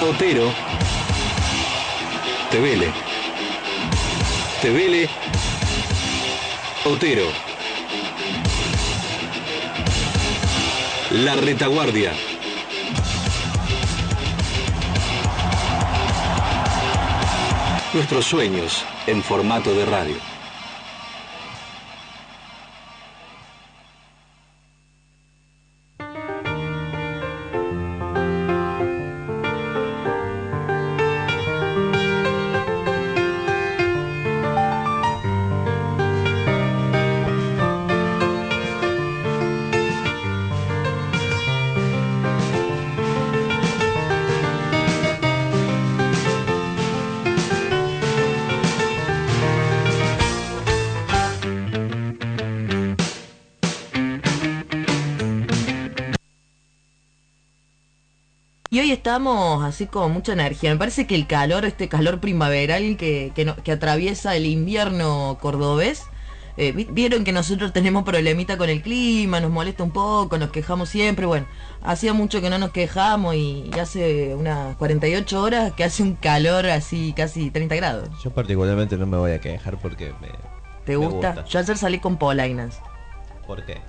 Otero. Tevele. Tevele. Otero. La retaguardia. Nuestros sueños en formato de radio. Estamos así con mucha energía. Me parece que el calor, este calor primaveral que, que, atraviesa el invierno cordobés, eh, vieron que nosotros tenemos problemita con el clima, nos molesta un poco, nos quejamos siempre. Bueno, hacía mucho que no nos quejamos y, hace unas 48 horas que hace un calor así casi 30 grados. Yo particularmente no me voy a quejar porque me... ¿Te gusta? Yo ayer salí con polainas. ¿Por qué?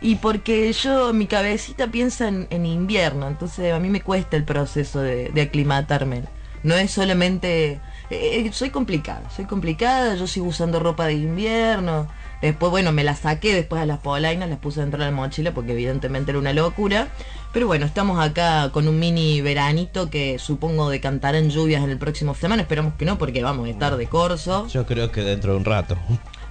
Y porque yo, mi cabecita piensa en, invierno, entonces a mí me cuesta el proceso de, aclimatarme. No es solamente... Eh, eh, soy complicada, soy complicada, yo sigo usando ropa de invierno. Después, bueno, me la saqué después a las polainas, las puse dentro de la mochila porque evidentemente era una locura. Pero bueno, estamos acá con un mini veranito que supongo decantará en lluvias en el próximo semana. Esperamos que no porque vamos a estar de corso. Yo creo que dentro de un rato.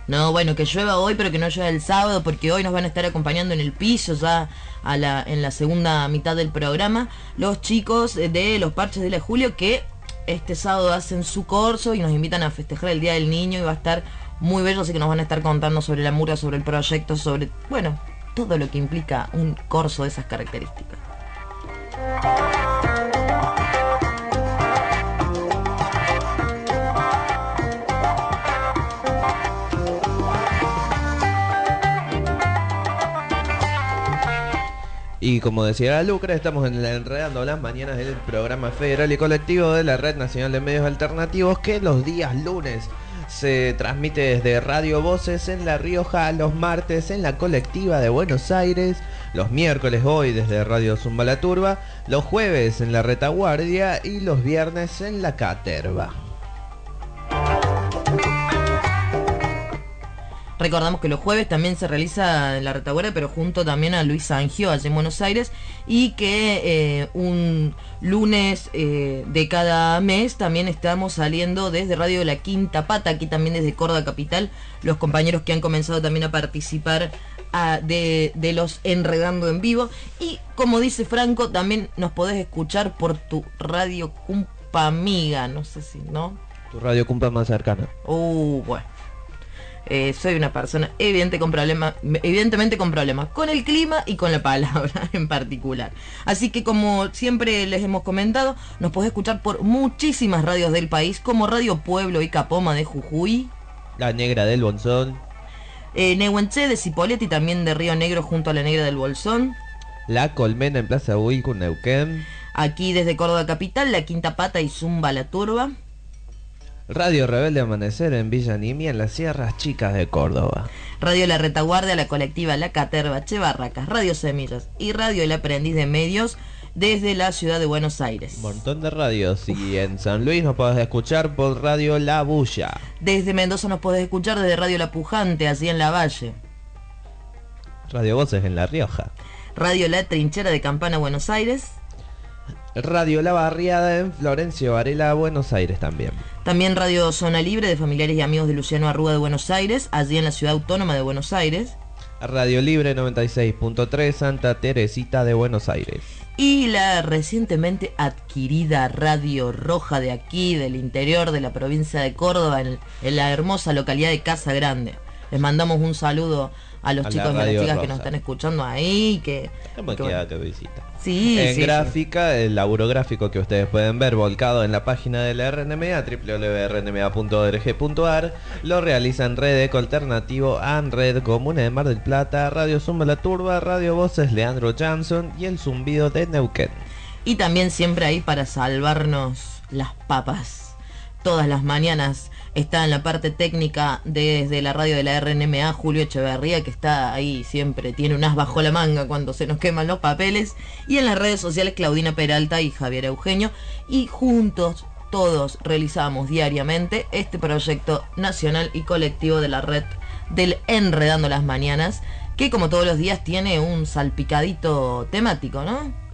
No, bueno, que llueva hoy, pero que no llueva el sábado, porque hoy nos van a estar acompañando en el piso ya en la segunda mitad del programa los chicos de los parches de la Julio que este sábado hacen su corso y nos invitan a festejar el Día del Niño y va a estar muy bello, así que nos van a estar contando sobre la murga, sobre el proyecto, sobre, bueno, todo lo que implica un corso de esas características. Y como decía la Lucra, estamos en enredando las mañanas del programa federal y colectivo de la Red Nacional de Medios Alternativos que los días lunes se transmite desde Radio Voces en La Rioja, los martes en la colectiva de Buenos Aires, los miércoles hoy desde Radio Zumba La Turba, los jueves en la Retaguardia y los viernes en la Caterva. Recordamos que los jueves también se realiza la retaguardia, pero junto también a Luis Sangio, allá en Buenos Aires, y que eh, un lunes eh, de cada mes también estamos saliendo desde Radio La Quinta Pata, aquí también desde Córdoba Capital, los compañeros que han comenzado también a participar ah, de, de, los Enredando en Vivo. Y como dice Franco, también nos podés escuchar por tu radio Cumpa Amiga, no sé si, ¿no? Tu radio Cumpa más cercana. Uh, bueno. Eh, soy una persona evidente con evidentemente con problemas con el clima y con la palabra en particular. Así que como siempre les hemos comentado, nos podés escuchar por muchísimas radios del país, como Radio Pueblo y Capoma de Jujuy. La Negra del Bolsón. Eh, Nehuenche de Cipolletti, también de Río Negro junto a la Negra del Bolsón. La Colmena en Plaza Huico, Neuquén. Aquí desde Córdoba Capital, La Quinta Pata y Zumba La Turba. Radio Rebelde Amanecer en Villa Nimia, en las Sierras Chicas de Córdoba. Radio La Retaguardia, la colectiva La Caterva, Che Barracas, Radio Semillas y Radio El Aprendiz de Medios desde la ciudad de Buenos Aires. Un montón de radios y en San Luis nos podés escuchar por Radio La Bulla. Desde Mendoza nos podés escuchar desde Radio La Pujante, allí en La Valle. Radio Voces en La Rioja. Radio La Trinchera de Campana, Buenos Aires. Radio La Barriada en Florencio Varela, Buenos Aires también. También Radio Zona Libre de familiares y amigos de Luciano Arruga de Buenos Aires, allí en la ciudad autónoma de Buenos Aires. Radio Libre 96.3 Santa Teresita de Buenos Aires. Y la recientemente adquirida Radio Roja de aquí, del interior de la provincia de Córdoba, en, la hermosa localidad de Casa Grande. Les mandamos un saludo a los A chicos y a las chicas que nos están escuchando ahí. Que, que bueno. que visita. Sí, en sí, gráfica, el laburo gráfico que ustedes pueden ver volcado en la página de la RNMA, www.rnma.org.ar, lo realizan Red Eco Alternativo, ANRED, Comuna de Mar del Plata, Radio Zumba La Turba, Radio Voces Leandro Johnson y el Zumbido de Neuquén. Y también siempre ahí para salvarnos las papas. Todas las mañanas está en la parte técnica desde la radio de la RNMA Julio Echeverría, que está ahí siempre, tiene un as bajo la manga cuando se nos queman los papeles. Y en las redes sociales Claudina Peralta y Javier Eugenio. Y juntos todos realizamos diariamente este proyecto nacional y colectivo de la red del Enredando las Mañanas, que como todos los días tiene un salpicadito temático, ¿no?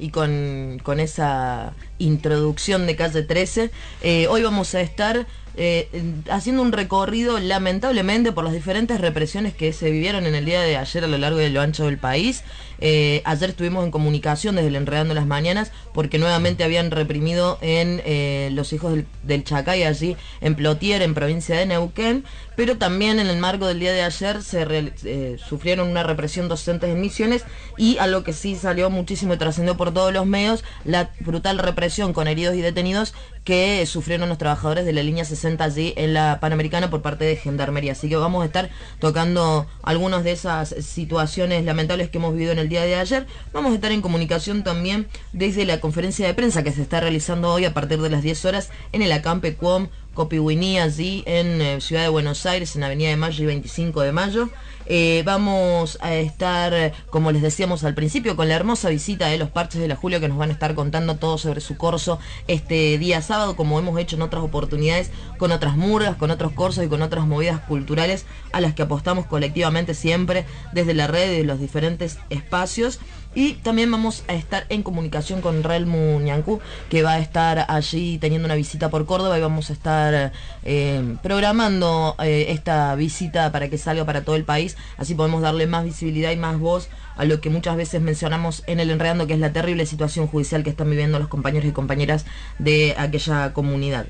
Y con, esa introducción de calle 13, eh, hoy vamos a estar eh, haciendo un recorrido lamentablemente por las diferentes represiones que se vivieron en el día de ayer a lo largo y lo ancho del país. Eh, ayer estuvimos en comunicación desde el Enredando las Mañanas porque nuevamente habían reprimido en eh, los hijos del, del Chacay allí en Plotier, en provincia de Neuquén, pero también en el marco del día de ayer se eh, sufrieron una represión docentes en misiones y a lo que sí salió muchísimo y trascendió por todos los medios, la brutal represión con heridos y detenidos que sufrieron los trabajadores de la línea 60 allí en la Panamericana por parte de Gendarmería. Así que vamos a estar tocando algunas de esas situaciones lamentables que hemos vivido en el día de ayer. Vamos a estar en comunicación también desde la conferencia de prensa que se está realizando hoy a partir de las 10 horas en el Acampe Cuom Copihuiní, allí en eh, Ciudad de Buenos Aires, en Avenida de Mayo y 25 de Mayo. Eh, vamos a estar, como les decíamos al principio, con la hermosa visita de los parches de la Julio que nos van a estar contando todo sobre su corso este día sábado, como hemos hecho en otras oportunidades, con otras murgas, con otros corsos y con otras movidas culturales a las que apostamos colectivamente siempre desde la red y los diferentes espacios. Y también vamos a estar en comunicación con Relmu Ñancú, que va a estar allí teniendo una visita por Córdoba y vamos a estar eh, programando eh, esta visita para que salga para todo el país. Así podemos darle más visibilidad y más voz a lo que muchas veces mencionamos en el enredando, que es la terrible situación judicial que están viviendo los compañeros y compañeras de aquella comunidad.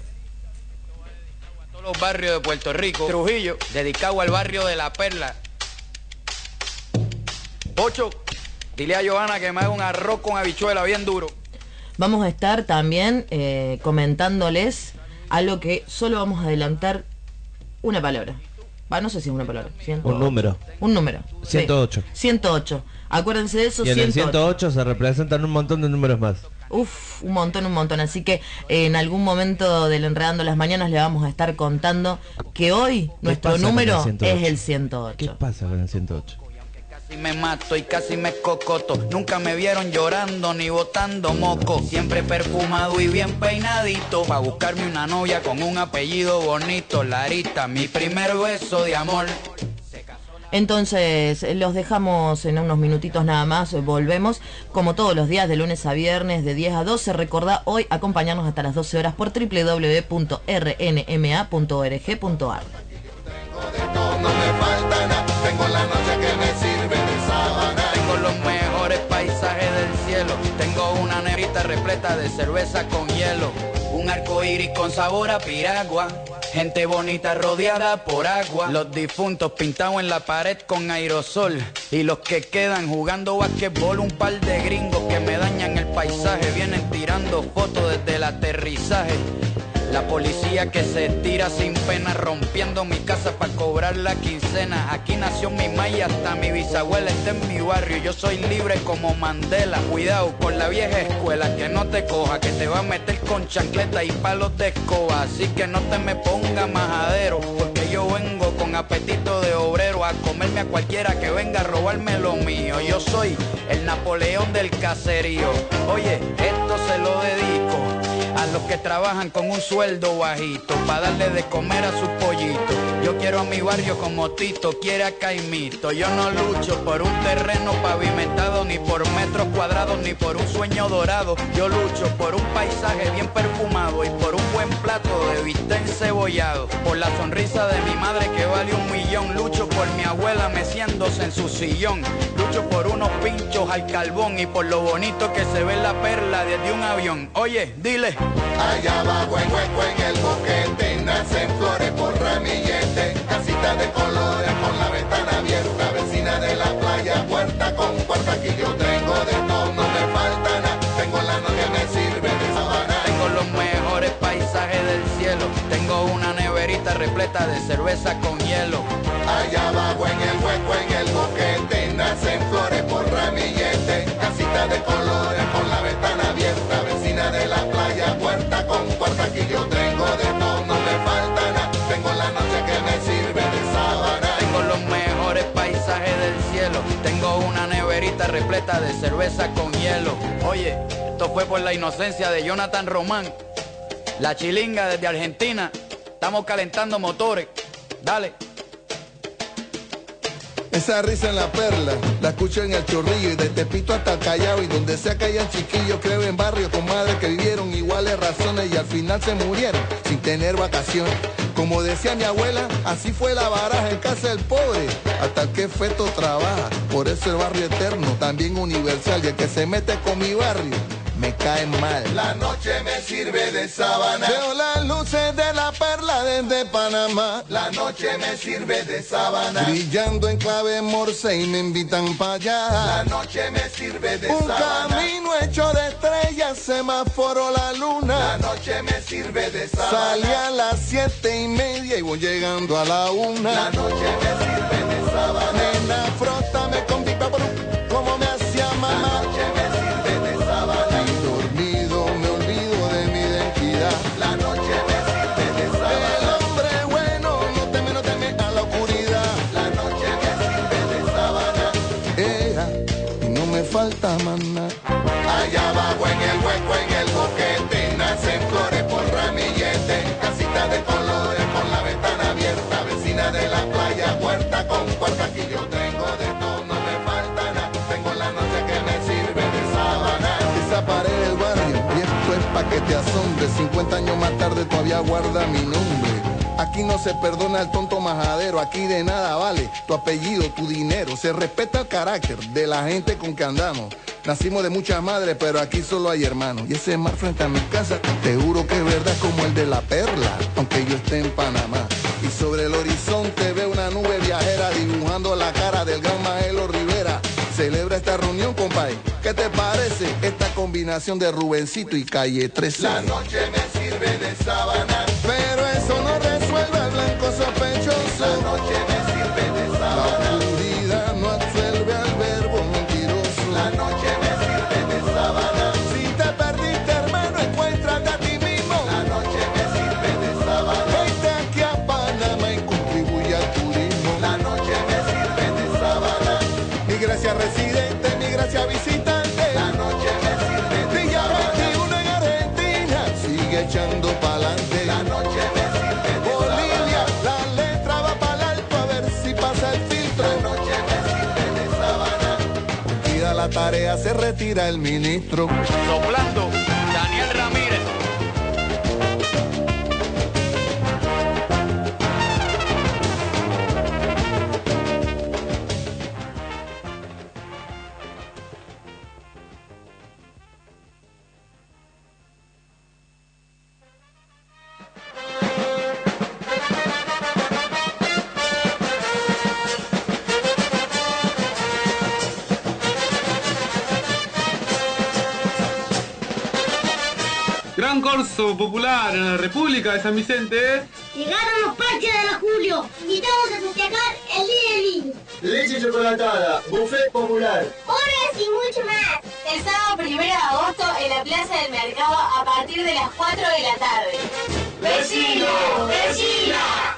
Barrios de Puerto Rico, Trujillo, dedicado al barrio de La Perla. Ocho, dile a Johanna que me haga un arroz con habichuela bien duro. Vamos a estar también eh, comentándoles algo que solo vamos a adelantar una palabra. Va, no sé si es una palabra. ciento- Un número. Un número. sí. 108. 108. Acuérdense de eso. Y en el 108. 108 se representan un montón de números más. Uf, un montón, un montón. Así que eh, en algún momento del Enredando las Mañanas le vamos a estar contando que hoy nuestro número el 108? es el ¿Qué 108. pasa con el 108? Casi me mato y casi me cocoto. Nunca me vieron llorando ni botando moco. Siempre perfumado y bien peinadito. Pa' buscarme una novia con un apellido bonito. Larita, mi primer beso de amor. Entonces, eh, los dejamos en unos minutitos nada más, eh, volvemos como todos los días de lunes a viernes de 10 a 12. Recordá hoy acompañarnos hasta las 12 horas por www.rnma.org.ar. Tengo los mejores paisajes del cielo. Tengo una negrita repleta de cerveza con hielo. Un arco iris con sabor a piragua. Gente bonita rodeada por agua. Los difuntos pintados en la pared con aerosol. Y los que quedan jugando basquetbol. Un par de gringos que me dañan el paisaje. Vienen tirando fotos desde el aterrizaje. La policía que se tira sin pena rompiendo mi casa para cobrar la quincena. Aquí nació mi maya, hasta mi bisabuela está en mi barrio. Yo soy libre como Mandela. Cuidado con la vieja escuela que no te coja, que te va a meter con chancleta y palos de escoba. Así que no te me ponga majadero, porque yo vengo con apetito de obrero a comerme a cualquiera que venga a robarme lo mío. Yo soy el Napoleón del caserío. Oye, esto se lo dedico los que trabajan con un sueldo bajito para darle de comer a sus pollitos. Yo quiero a mi barrio como Tito quiere a Caimito. Yo no lucho por un terreno pavimentado, ni por metros cuadrados, ni por un sueño dorado. Yo lucho por un paisaje bien perfumado y por un buen plato de bistec encebollado. Por la sonrisa de mi madre que vale un millón. Lucho por mi abuela meciéndose en su sillón. Lucho por unos pinchos al carbón y por lo bonito que se ve la perla desde un avión. Oye, dile. Allá abajo en hueco en el boquete, nacen flores por ramillete, casita de colores con la ventana abierta, vecina de la playa, puerta con puerta, aquí yo tengo de todo, no me falta nada, tengo la noche me sirve de sabana. Tengo los mejores paisajes del cielo. Tengo una neverita repleta de cerveza con hielo. Allá abajo en el hueco en el boquete, nacen flores por ramillete, casita de colores repleta de cerveza con hielo. Oye, esto fue por la inocencia de Jonathan Román. La chilinga desde Argentina. Estamos calentando motores. Dale. Esa risa en la perla, la escucho en el chorrillo y de Tepito hasta Callao y donde sea que hayan chiquillos, creo en barrios con madres que vivieron iguales razones y al final se murieron sin tener vacaciones. Como decía mi abuela, así fue la baraja en casa del pobre, hasta que feto trabaja. Por eso el barrio eterno, también universal, y el que se mete con mi barrio, me cae mal. La noche me sirve de sabana, Veo las luces de la perla desde Panamá. la noche me sirve de sabana, Brillando en clave morse y me invitan para la allá. noche me sirve de Un sabana, camino hecho de estrellas, semáforo la la luna. noche me sirve de Salí sabana, a las siete y media y voy llegando a la la una. noche me sirve de sabana, Nena, frótame con pipa como me hacía la mamá. noche asombre. 50 años más tarde todavía guarda mi nombre. Aquí no se perdona el tonto majadero, aquí de nada vale tu apellido, tu dinero. Se respeta el carácter de la gente con que andamos. Nacimos de muchas madres, pero aquí solo hay hermanos. Y ese mar frente a mi casa, te juro que es verdad como el de la perla, aunque yo esté en Panamá. Y sobre el horizonte veo una nube viajera dibujando la cara del gran Maelo Rivera. Celebra esta reunión, compay. ¿Qué te parece esta de Rubencito y Calle 13? La noche me sirve de sábana, se retira el ministro. Soplando. Popular en la República de San Vicente. Llegaron los parches de la Julio. Invitamos a festejar el Día del Niño. Leche chocolatada, buffet popular. Horas y mucho más. El sábado 1 de agosto en la Plaza del Mercado a partir de las 4 de la tarde. ¡Vecino! ¡Vecina!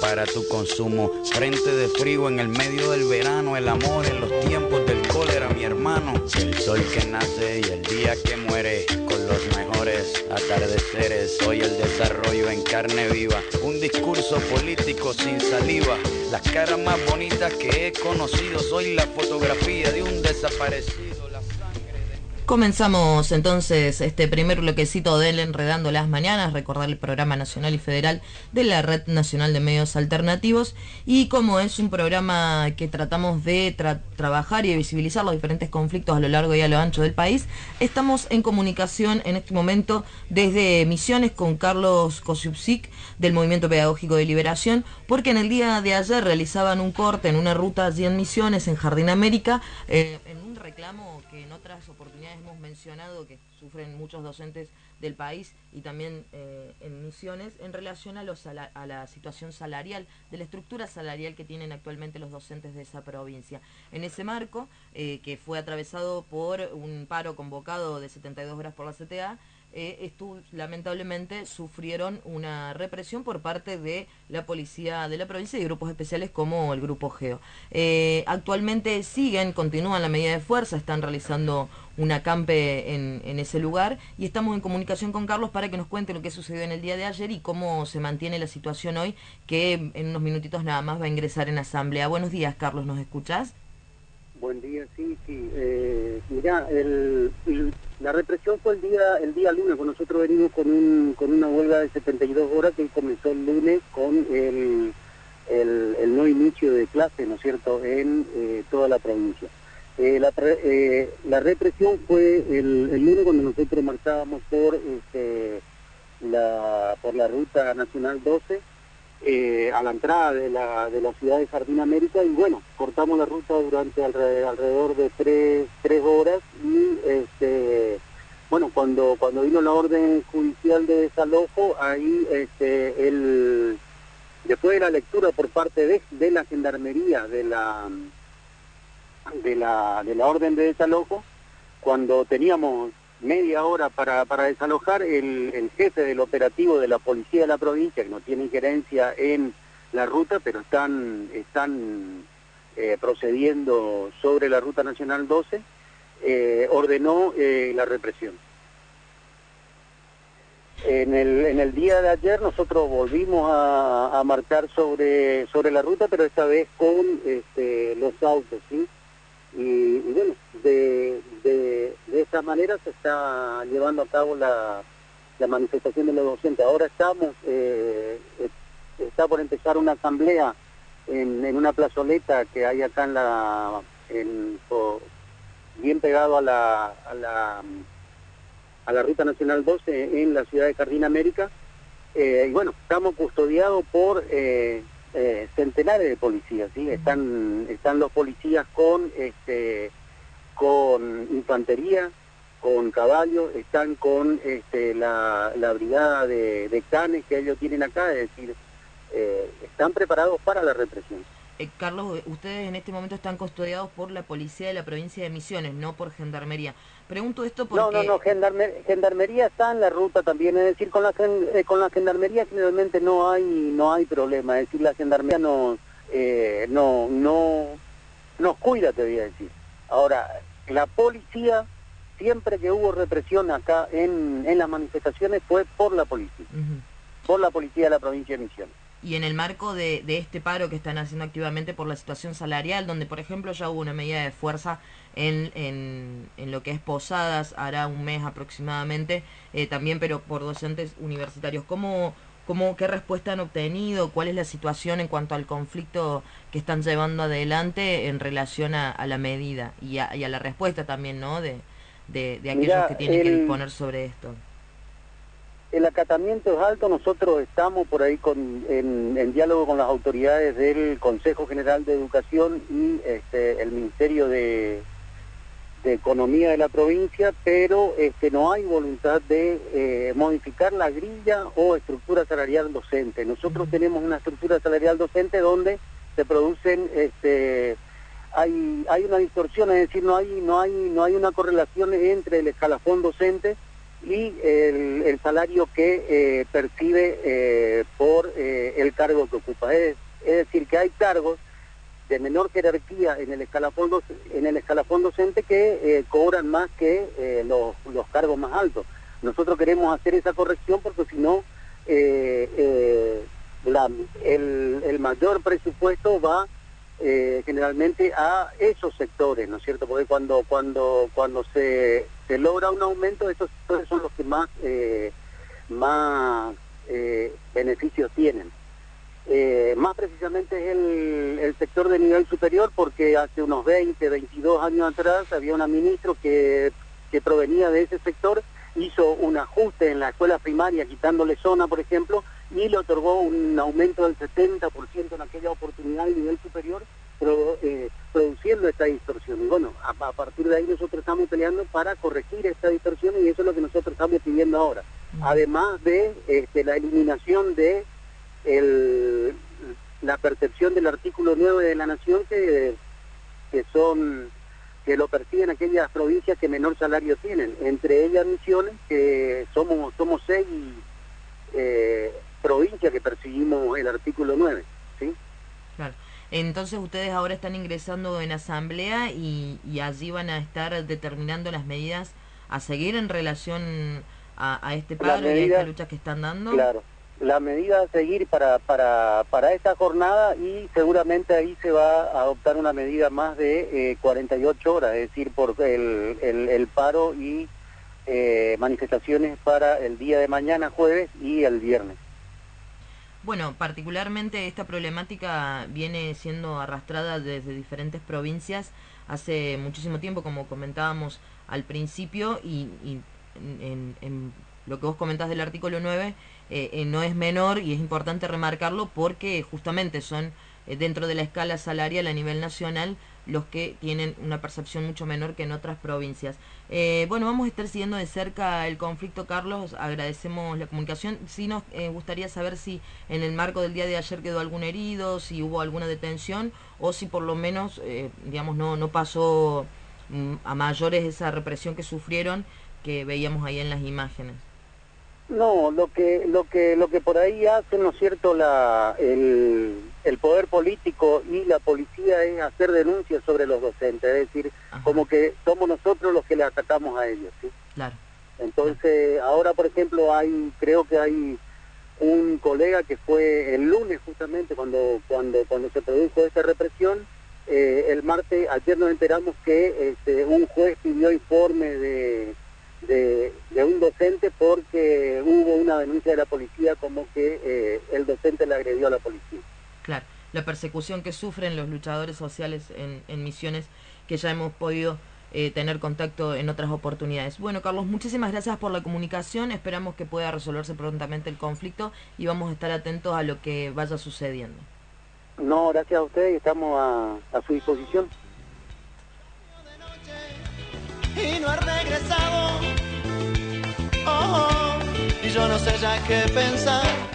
Para tu consumo. Frente de frío en el medio del verano, el amor en los tiempos del cólera, mi hermano. El sol que nace y el día que muere, con los mejores atardeceres. Soy el desarrollo en carne viva, un discurso político sin saliva. Las caras más bonitas que he conocido, soy la fotografía de un desaparecido. Comenzamos entonces este primer bloquecito del Enredando las Mañanas, recordar el programa nacional y federal de la Red Nacional de Medios Alternativos. Y como es un programa que tratamos de tra- trabajar y de visibilizar los diferentes conflictos a lo largo y a lo ancho del país, estamos en comunicación en este momento desde Misiones con Carlos Kosiupsik del Movimiento Pedagógico de Liberación, porque en el día de ayer realizaban un corte en una ruta allí en Misiones, en Jardín América, eh, en un reclamo que en otras oportunidades mencionado que sufren muchos docentes del país y también eh, en misiones en relación a, los a la situación salarial, de la estructura salarial que tienen actualmente los docentes de esa provincia. En ese marco, eh, que fue atravesado por un paro convocado de 72 horas por la CTA, eh, lamentablemente sufrieron una represión por parte de la policía de la provincia y grupos especiales como el Grupo Geo. Eh, actualmente siguen, continúan la medida de fuerza, están realizando un acampe en, en ese lugar y estamos en comunicación con Carlos para que nos cuente lo que sucedió en el día de ayer y cómo se mantiene la situación hoy, que en unos minutitos nada más va a ingresar en asamblea. Buenos días, Carlos, ¿nos escuchás? Buen día, sí, sí. Eh, mirá, el- la represión fue el día el día lunes, cuando nosotros venimos con, un, con una huelga de 72 horas que comenzó el lunes con el, el, no inicio de clase, ¿no cierto?, en eh, toda la provincia. Eh, la, eh, la represión fue el, el lunes cuando nosotros marchábamos por, este, la, por la ruta nacional 12 eh, a la entrada de la, de la ciudad de Jardín América y bueno, cortamos la ruta durante alre- alrededor de tres, tres horas y este bueno cuando cuando vino la orden judicial de desalojo ahí este el después de la lectura por parte de, de la gendarmería de la de la de la orden de desalojo cuando teníamos media hora para, para desalojar, el, jefe del operativo de la policía de la provincia, que no tiene injerencia en la ruta, pero están, están eh, procediendo sobre la ruta nacional 12, eh, ordenó eh, la represión. En el, en el día de ayer nosotros volvimos a, a marcar sobre, sobre la ruta, pero esta vez con este, los autos, ¿sí? Y, bueno, de, de, de esa manera se está llevando a cabo la, la manifestación de los docentes. Ahora estamos, eh, está por empezar una asamblea en, en una plazoleta que hay acá en la, bien pegado a la, a la, a la Ruta Nacional 12 en la ciudad de Jardín América. Eh, y bueno, estamos custodiados por eh, eh, centenares de policías, ¿sí? Están, están los policías con, este, con infantería, con caballos, están con este, la, la brigada de, canes que ellos tienen acá, es decir, eh, están preparados para la represión. Eh, Carlos, ustedes en este momento están custodiados por la policía de la provincia de Misiones, no por gendarmería. Pregunto esto porque... No, no, no, gendarme- gendarmería está en la ruta también, es decir, con la, eh, con la gendarmería generalmente no hay no hay problema, es decir, la gendarmería nos, eh, no, no, nos cuida, te voy a decir. Ahora, la policía, siempre que hubo represión acá en, en las manifestaciones fue por la policía, por la policía de la provincia de Misiones. Y en el marco de, de este paro que están haciendo activamente por la situación salarial, donde por ejemplo ya hubo una medida de fuerza en, en, en lo que es Posadas, hará un mes aproximadamente, eh, también pero por docentes universitarios, ¿cómo, cómo, ¿qué respuesta han obtenido? ¿Cuál es la situación en cuanto al conflicto que están llevando adelante en relación a, a la medida y a, y a la respuesta también, ¿no? De, de, de aquellos Mirá, que tienen que disponer sobre esto. El acatamiento es alto, nosotros estamos por ahí con, en, en diálogo con las autoridades del Consejo General de Educación y este, el Ministerio de, de Economía de la provincia, pero este, no hay voluntad de eh, modificar la grilla o estructura salarial docente. Nosotros tenemos una estructura salarial docente donde se producen este, hay, hay una distorsión, es decir, no hay, no hay, no hay una correlación entre el escalafón docente y el, el salario que eh, percibe eh, por eh, el cargo que ocupa. Es, es decir, que hay cargos menor jerarquía en el escalafón, en el escalafón docente que eh, cobran más que eh, los, los cargos más altos. Nosotros queremos hacer esa corrección porque si no, eh, el, el mayor presupuesto va generalmente a esos sectores, ¿no es cierto? Porque cuando cuando cuando se, se logra un aumento, esos sectores son los que más más beneficios tienen. Eh, más precisamente es el, el sector de nivel superior porque hace unos 20, 22 años atrás había una ministro que, que provenía de ese sector, hizo un ajuste en la escuela primaria quitándole zona, por ejemplo, y le otorgó un aumento del 70% en aquella oportunidad de nivel superior, eh, produciendo esta distorsión. Y bueno, a, a partir de ahí nosotros estamos peleando para corregir esta distorsión y eso es lo que nosotros estamos pidiendo ahora. Además de este, la eliminación de el- la percepción del artículo 9 de la Nación que, que son que lo perciben aquellas provincias que menor salario tienen, entre ellas Misiones, que somos somos seis eh, provincias que percibimos el artículo 9, ¿sí? Claro. Entonces ustedes ahora están ingresando en asamblea y, y allí van a estar determinando las medidas a seguir en relación a, a este paro y a esta lucha que están dando. Claro. La medida a seguir para, para, para esta jornada y seguramente ahí se va a adoptar una medida más de eh, 48 horas, es decir, por el, el, paro y eh, manifestaciones para el día de mañana, jueves y el viernes. Bueno, particularmente esta problemática viene siendo arrastrada desde diferentes provincias hace muchísimo tiempo, como comentábamos al principio, y, en- en lo que vos comentás del artículo 9 eh, eh, no es menor y es importante remarcarlo porque justamente son eh, dentro de la escala salarial a nivel nacional los que tienen una percepción mucho menor que en otras provincias. Bueno, vamos a estar siguiendo de cerca el conflicto, Carlos. Agradecemos la comunicación. Sí nos gustaría saber si en el marco del día de ayer quedó algún herido, si hubo alguna detención o si por lo menos, digamos, no, no pasó mm, a mayores esa represión que sufrieron que veíamos ahí en las imágenes. No, lo que lo que lo que por ahí hace, ¿no es cierto?, la el, el poder político y la policía es hacer denuncias sobre los docentes, es decir, como que somos nosotros los que le atacamos a ellos, ¿sí? Claro. Entonces, ahora por ejemplo hay creo que hay un colega que fue el lunes justamente cuando cuando cuando se produjo esta represión eh, el martes ayer nos enteramos que este, un juez pidió informe de, de, de un docente porque hubo una denuncia de la policía como que eh, el docente le agredió a la policía. Claro, la persecución que sufren los luchadores sociales en, en misiones que ya hemos podido eh, tener contacto en otras oportunidades. Bueno, Carlos, muchísimas gracias por la comunicación. Esperamos que pueda resolverse prontamente el conflicto y vamos a estar atentos a lo que vaya sucediendo. No, gracias a ustedes, estamos a, a su disposición. Y no ha regresado. Oh, y yo no sé ya qué pensar.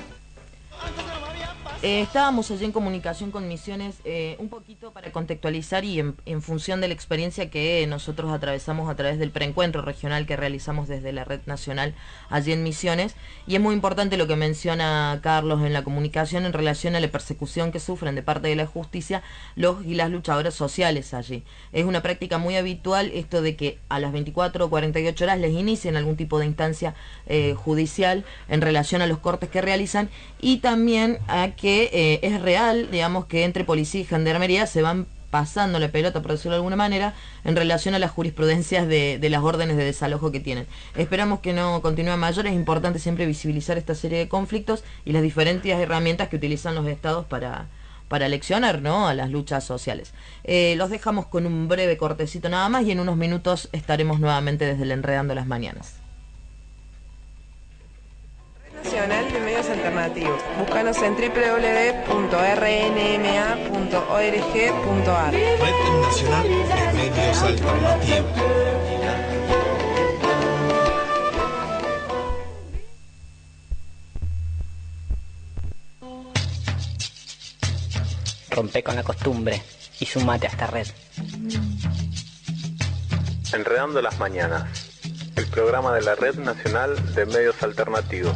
Eh, estábamos allí en comunicación con Misiones eh, un poquito para contextualizar y en, función de la experiencia que nosotros atravesamos a través del preencuentro regional que realizamos desde la red nacional allí en Misiones. Y es muy importante lo que menciona Carlos en la comunicación en relación a la persecución que sufren de parte de la justicia los y las luchadoras sociales allí. Es una práctica muy habitual esto de que a las 24 o 48 horas les inicien algún tipo de instancia eh, judicial en relación a los cortes que realizan y también a que que eh, es real, digamos, que entre policía y gendarmería se van pasando la pelota, por decirlo de alguna manera, en relación a las jurisprudencias de, las órdenes de desalojo que tienen. Esperamos que no continúe mayor, es importante siempre visibilizar esta serie de conflictos y las diferentes herramientas que utilizan los estados para, para leccionar ¿no? a las luchas sociales. Eh, los dejamos con un breve cortecito nada más y en unos minutos estaremos nuevamente desde el Enredando las Mañanas. informativo. Búscanos en www.rnma.org.ar. Red Nacional de Medios Alternativos. Rompe con la costumbre y sumate a esta red. Enredando las mañanas, el programa de la Red Nacional de Medios Alternativos.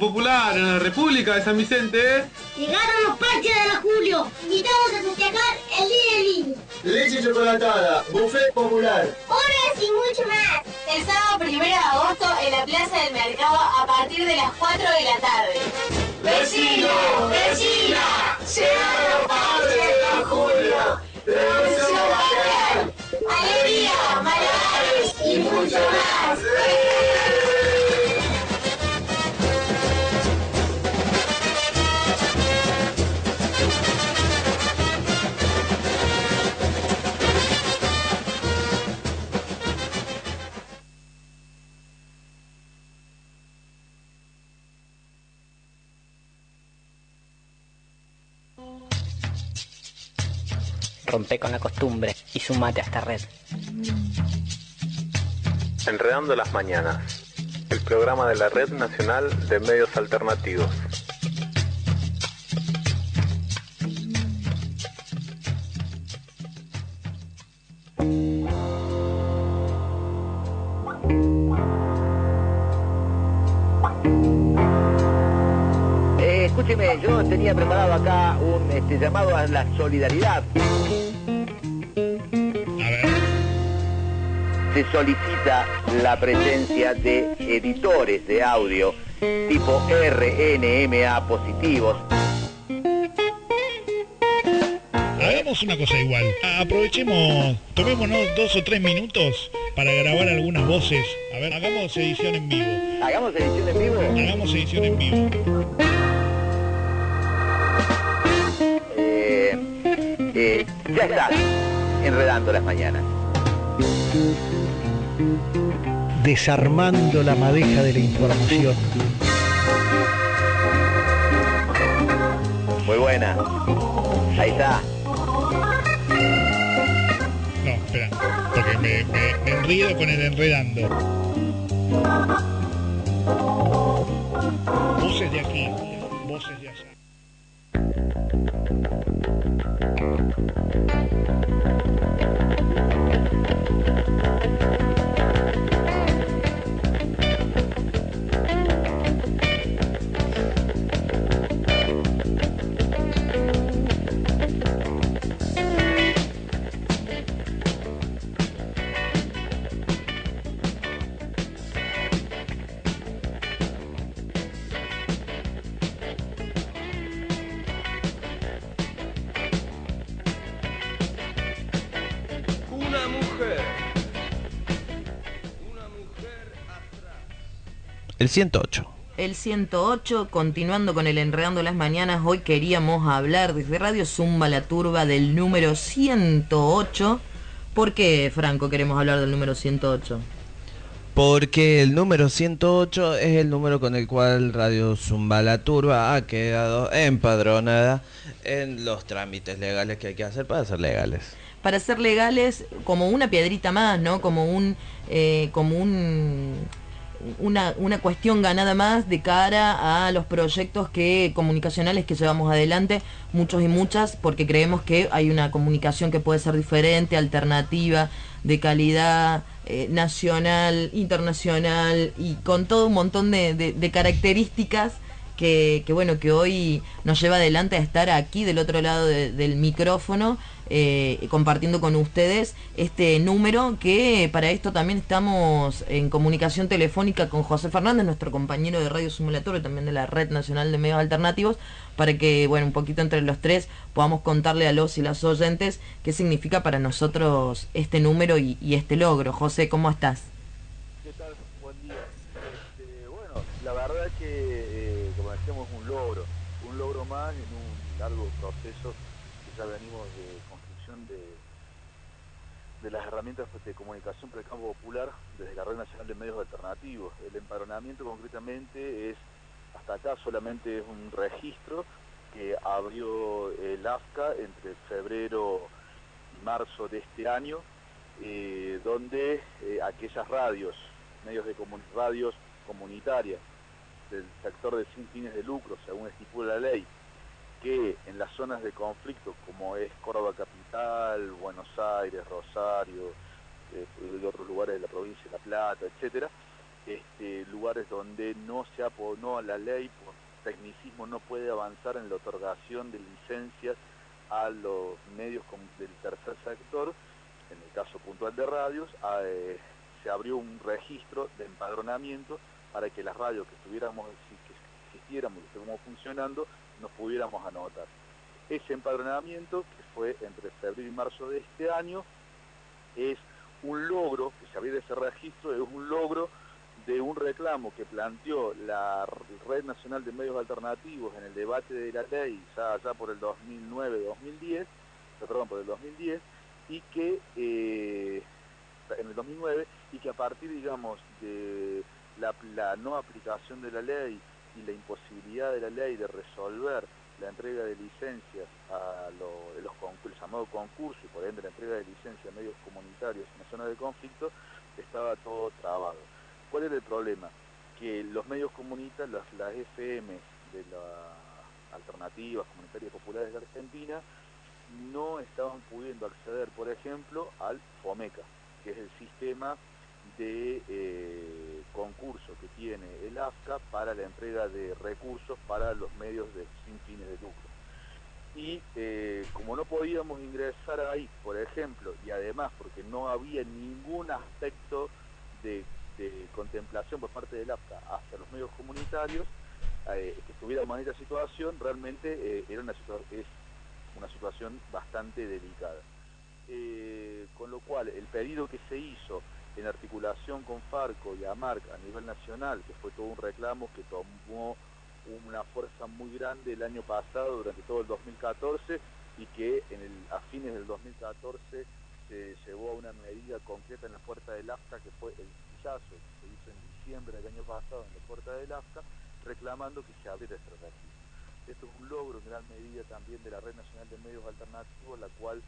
Popular en la República de San Vicente. Llegaron los parches de la Julio. Invitamos a festejar el Día del Niño. Leche chocolatada, buffet popular. Horas y mucho más. El sábado 1 de agosto en la Plaza del Mercado a partir de las 4 de la tarde. ¡Vecino! ¡Vecina! Sumate a esta red. Enredando las Mañanas, el programa de la Red Nacional de Medios Alternativos. Eh, escúcheme, yo tenía preparado acá un este, llamado a la solidaridad. Se solicita la presencia de editores de audio tipo RNMA positivos. Hagamos una cosa igual. Aprovechemos, tomémonos dos o tres minutos para grabar algunas voces. A ver, hagamos edición en vivo. ¿Hagamos edición en vivo? Hagamos edición en vivo. Eh, eh, ya está, enredando las mañanas. Desarmando la madeja de la información. Muy buena. Ahí está. No, espera, porque me, me, me enredo con el enredando. Voces de aquí, voces de allá. 108. El 108, continuando con el Enredando las Mañanas, hoy queríamos hablar desde Radio Zumba La Turba del número 108. ¿Por qué, Franco, queremos hablar del número 108? Porque el número 108 es el número con el cual Radio Zumba La Turba ha quedado empadronada en los trámites legales que hay que hacer para ser legales. Para ser legales, como una piedrita más, ¿no? Como un, eh, como un, una, una cuestión ganada más de cara a los proyectos que comunicacionales que llevamos adelante, muchos y muchas, porque creemos que hay una comunicación que puede ser diferente, alternativa, de calidad eh, nacional, internacional y con todo un montón de, características que, bueno que hoy nos lleva adelante a estar aquí del otro lado de- del micrófono eh, compartiendo con ustedes este número que para esto también estamos en comunicación telefónica con José Fernández, nuestro compañero de Radio Simulatorio, también de la Red Nacional de Medios Alternativos, para que, bueno, un poquito entre los tres podamos contarle a los y las oyentes qué significa para nosotros este número y, y este logro. José, ¿cómo estás? logro, un logro más en un largo proceso que ya venimos de construcción de, de las herramientas de comunicación para el campo popular desde la Red Nacional de Medios Alternativos. El empadronamiento concretamente es, hasta acá solamente es un registro que abrió el AFCA entre febrero y marzo de este año, eh, donde eh, aquellas radios, medios de radios comunitarias del sector de sin fines de lucro, según estipula la ley, que en las zonas de conflicto, como es Córdoba Capital, Buenos Aires, Rosario, eh, otros lugares de la provincia de La Plata, etcétera, este, lugares donde no se aponó a la ley por tecnicismo no puede avanzar en la otorgación de licencias a los medios del tercer sector, en el caso puntual de radios, eh, se abrió un registro de empadronamiento para que las radios que estuviéramos, que existiéramos, que estuviéramos funcionando, nos pudiéramos anotar. Ese empadronamiento, que fue entre febrero y marzo de este año, es un logro, que se abriera ese registro, es un logro de un reclamo que planteó la Red Nacional de Medios Alternativos en el debate de la ley ya, por el 2009-2010, perdón, por el 2010, y que eh, en el 2009 y que a partir, digamos, de la, no aplicación de la ley y la imposibilidad de la ley de resolver la entrega de licencias a los, el llamado concurso y por ende la entrega de licencias a medios comunitarios en la zona de conflicto, estaba todo trabado. ¿Cuál era el problema? Que los medios comunitarios, las, FM de las alternativas comunitarias populares de Argentina, no estaban pudiendo acceder, por ejemplo, al FOMECA, que es el sistema de eh, concurso que tiene el AFCA para la entrega de recursos para los medios de, sin fines de lucro. Y eh, como no podíamos ingresar ahí, por ejemplo, y además porque no había ningún aspecto de, contemplación por parte del AFCA hacia los medios comunitarios, eh, que estuviéramos en esta situación, realmente era una es una situación bastante delicada. con lo cual, el pedido que se hizo en articulación con Farco y AMARC a nivel nacional, que fue todo un reclamo que tomó una fuerza muy grande el año pasado, durante todo el 2014, y que a fines del 2014 se llevó a una medida concreta en la puerta del AFCA, que fue el pillazo que se hizo en diciembre del año pasado en la puerta del AFCA, reclamando que se abriera este registro. Esto es un logro en gran medida también de la Red Nacional de Medios Alternativos, la cual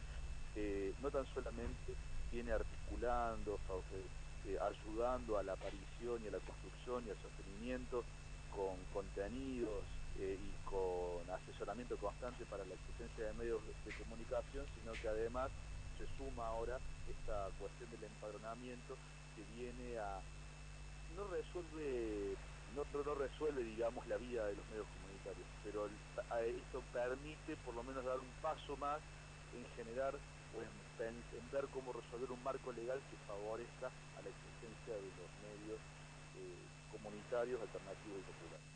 eh, no tan solamente viene articulando, eh, ayudando a la aparición y a la construcción y al sostenimiento con contenidos eh, y con asesoramiento constante para la existencia de medios de, comunicación, sino que además se suma ahora esta cuestión del empadronamiento que viene a no resuelve no, no resuelve digamos la vida de los medios comunitarios pero esto permite por lo menos dar un paso más en generar en, ver cómo resolver un marco legal que favorezca a la existencia de los medios eh, comunitarios, alternativos y populares.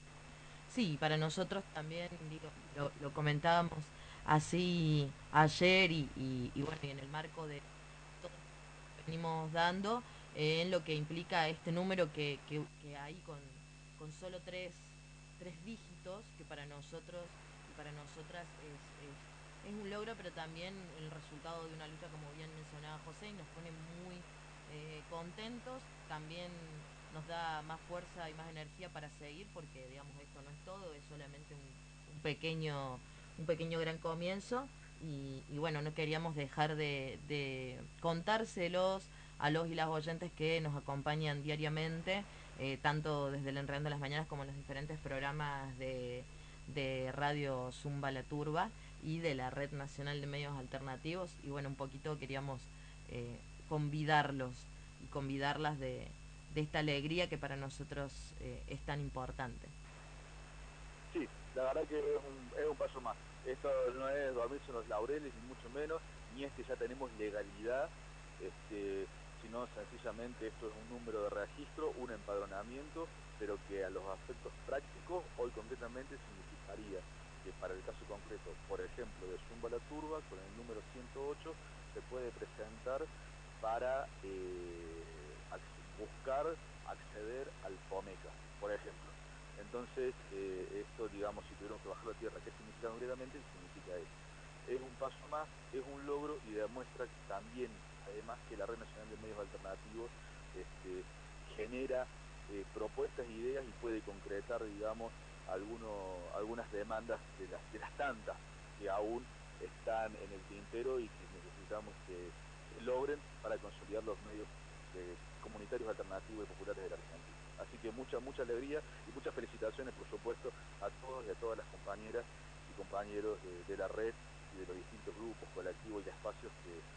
Sí, para nosotros también, digo, lo, comentábamos así ayer y, bueno, y en el marco de todo lo que venimos dando, en lo que implica este número que, que, hay con, con solo tres, tres dígitos, que para nosotros y para nosotras es es un logro, pero también el resultado de una lucha, como bien mencionaba José, y nos pone muy eh, contentos. También nos da más fuerza y más energía para seguir, porque digamos esto no es todo, es solamente un, pequeño, un pequeño gran comienzo. Y, bueno, no queríamos dejar de, contárselos a los y las oyentes que nos acompañan diariamente, eh, tanto desde el Enredando de las Mañanas como en los diferentes programas de, de Radio Zumba La Turba y de la Red Nacional de Medios Alternativos. Y bueno, un poquito queríamos eh, convidarlos y convidarlas de, esta alegría que para nosotros eh, es tan importante. Sí, la verdad que es un, paso más. Esto no es dormirse en los laureles, ni mucho menos, ni es que ya tenemos legalidad, este, sino sencillamente esto es un número de registro, un empadronamiento, pero que a los aspectos prácticos hoy concretamente significaría para el caso concreto, por ejemplo, de Zumba la Turba, con el número 108, se puede presentar para eh, buscar acceder al FOMECA, por ejemplo. Entonces, eh, esto, digamos, si tuviéramos que bajar la tierra, ¿qué significa concretamente? Significa eso. Es un paso más, es un logro y demuestra también, además, que la Red Nacional de Medios Alternativos este, genera eh, propuestas, ideas y puede concretar, digamos, alguno, algunas demandas de las, de las tantas que aún están en el tintero y que necesitamos que logren para consolidar los medios eh, comunitarios alternativos y populares de la Argentina. Así que mucha, mucha alegría y muchas felicitaciones, por supuesto, a todos y a todas las compañeras y compañeros de, la red y de los distintos grupos, colectivos y espacios que,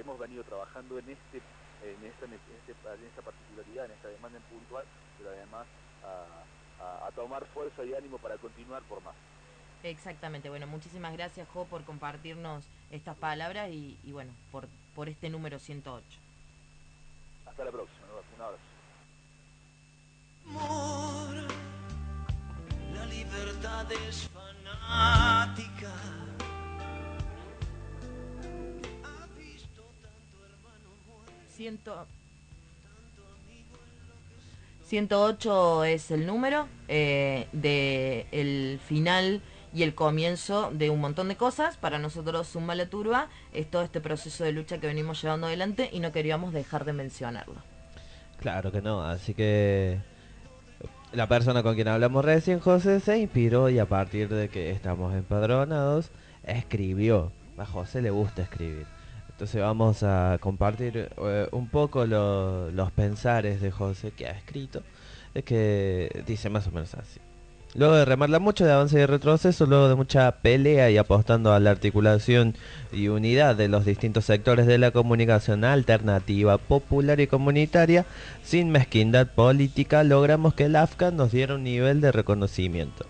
hemos venido trabajando en este en esta, en, este- en esta particularidad, en esta demanda en puntual, pero además a, a- a tomar fuerza y ánimo para continuar por más. Exactamente, bueno, muchísimas gracias Jo por compartirnos estas palabras y, y bueno, por, por este número 108. Hasta la próxima, un abrazo. La libertad es fanática. Ciento... 108 es el número eh, de el final y el comienzo de un montón de cosas. Para nosotros Zumba la Turba es todo este proceso de lucha que venimos llevando adelante y no queríamos dejar de mencionarlo. Claro que no, así que la persona con quien hablamos recién, José, se inspiró y a partir de que estamos empadronados, escribió. A José le gusta escribir. Entonces vamos a compartir eh, un poco lo- los pensares de José que ha escrito, es que dice más o menos así. Luego de remarla mucho de avance y retroceso, luego de mucha pelea y apostando a la articulación y unidad de los distintos sectores de la comunicación alternativa, popular y comunitaria, sin mezquindad política, logramos que el AFCA nos diera un nivel de reconocimiento.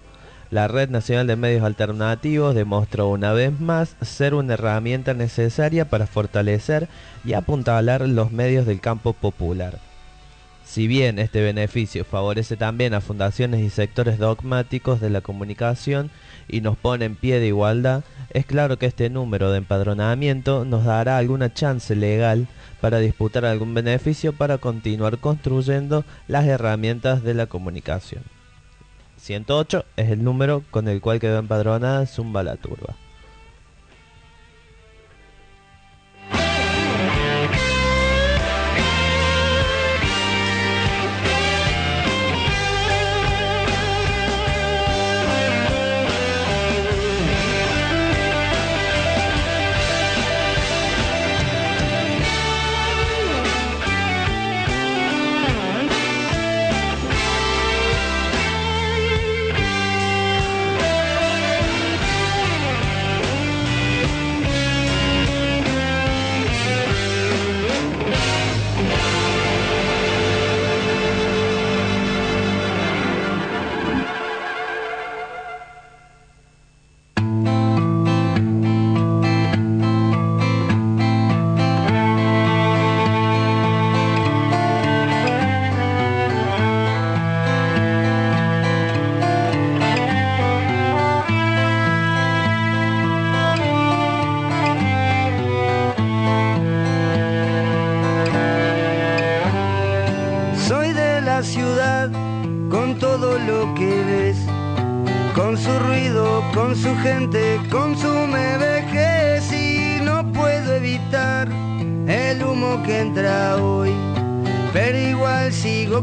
La Red Nacional de Medios Alternativos demostró una vez más ser una herramienta necesaria para fortalecer y apuntalar los medios del campo popular. Si bien este beneficio favorece también a fundaciones y sectores dogmáticos de la comunicación y nos pone en pie de igualdad, es claro que este número de empadronamiento nos dará alguna chance legal para disputar algún beneficio para continuar construyendo las herramientas de la comunicación. 108 es el número con el cual quedó empadronada Zumba la Turba.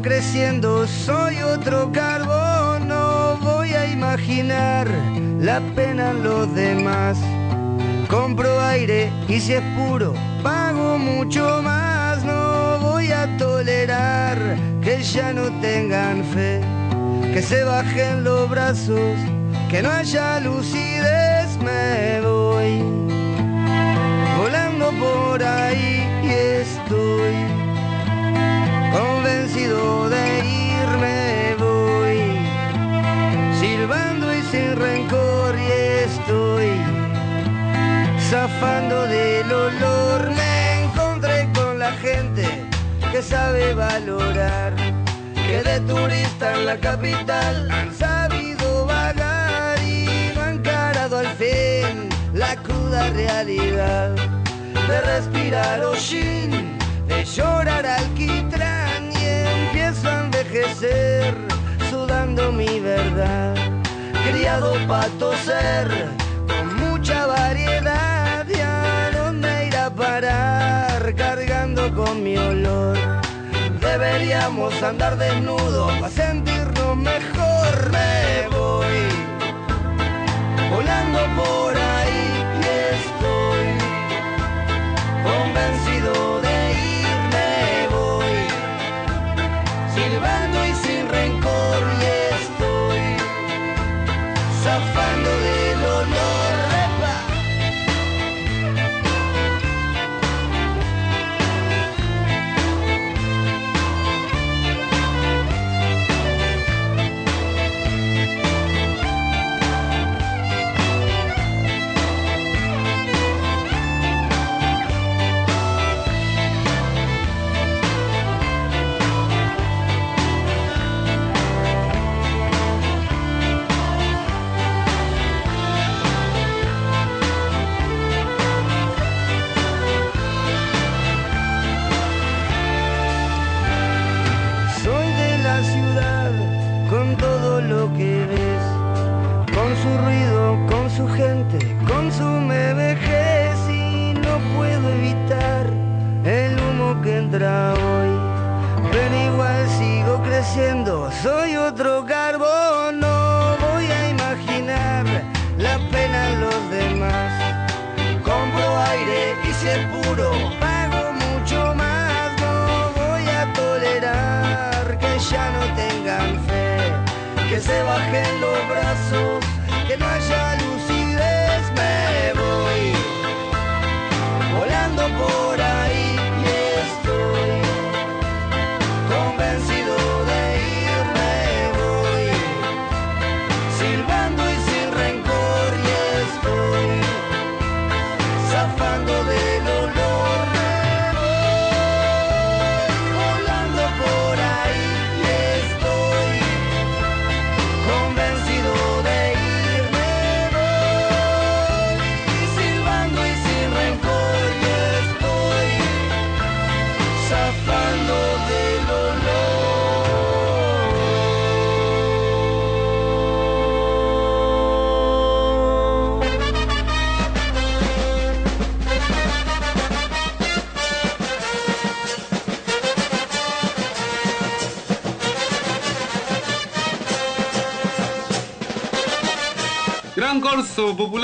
Creciendo, soy otro carbón, no voy a imaginar la pena en los demás. Compro aire y si es puro, pago mucho más. No voy a tolerar que ya no tengan fe, que se bajen los brazos, que no haya lucidez. Me voy volando por ahí y estoy de irme. Voy silbando y sin rencor y estoy zafando del olor me encontré con la gente que sabe valorar que de turista en la capital han sabido vagar y no han encarado al fin la cruda realidad de respirar hollín, de llorar alquitrán y empiezo a envejecer sudando mi verdad. Criado para toser, con mucha variedad. ¿Y a dónde ir a parar? Cargando con mi olor. Deberíamos andar desnudos para sentirnos mejor. Soy otro carbón, no voy a imaginar la pena en los demás. Compro aire y si puro, pago mucho más. No voy a tolerar que ya no tengan fe, que se bajen los brazos,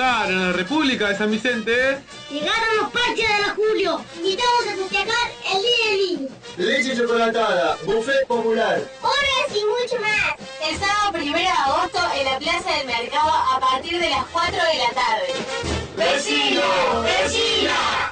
en la República de San Vicente. Llegaron los parches de la Julio. Invitamos a festejar el Día del Niño. Leche chocolatada, buffet popular. Horas y mucho más. El sábado 1 de agosto en la Plaza del Mercado a partir de las 4 de la tarde. Vecino, vecina,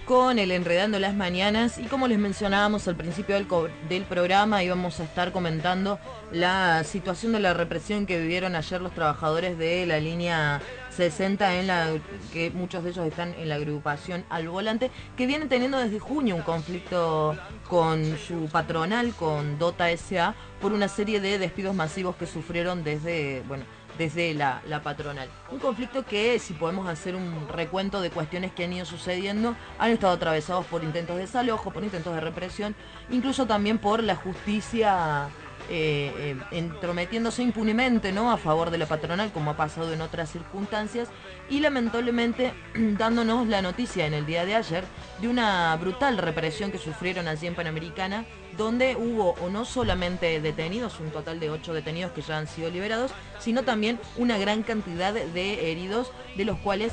Con el Enredando las Mañanas y como les mencionábamos al principio del, del programa íbamos a estar comentando la situación de la represión que vivieron ayer los trabajadores de la línea 60 en la que muchos de ellos están en la agrupación al volante que vienen teniendo desde junio un conflicto con su patronal con Dota SA por una serie de despidos masivos que sufrieron desde bueno desde la, la patronal. Un conflicto que, si podemos hacer un recuento de cuestiones que han ido sucediendo, han estado atravesados por intentos de desalojo, por intentos de represión, incluso también por la justicia eh, eh, entrometiéndose impunemente ¿no? a favor de la patronal, como ha pasado en otras circunstancias, y lamentablemente dándonos la noticia en el día de ayer de una brutal represión que sufrieron allí en Panamericana, donde hubo o no solamente detenidos, un total de ocho detenidos que ya han sido liberados, sino también una gran cantidad de heridos, de los cuales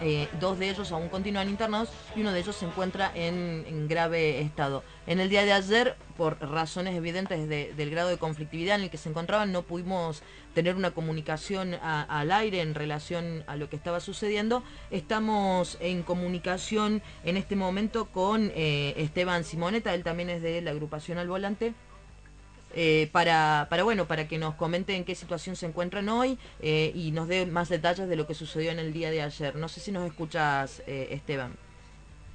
eh, dos de ellos aún continúan internados y uno de ellos se encuentra en, grave estado. En el día de ayer, por razones evidentes del grado de conflictividad en el que se encontraban, no pudimos tener una comunicación al aire en relación a lo que estaba sucediendo. Estamos en comunicación en este momento con eh, Esteban Simoneta, él también es de la agrupación Al Volante. Eh, para, para, bueno, para que nos comente en qué situación se encuentran hoy eh, y nos dé más detalles de lo que sucedió en el día de ayer. No sé si nos escuchas, eh, Esteban.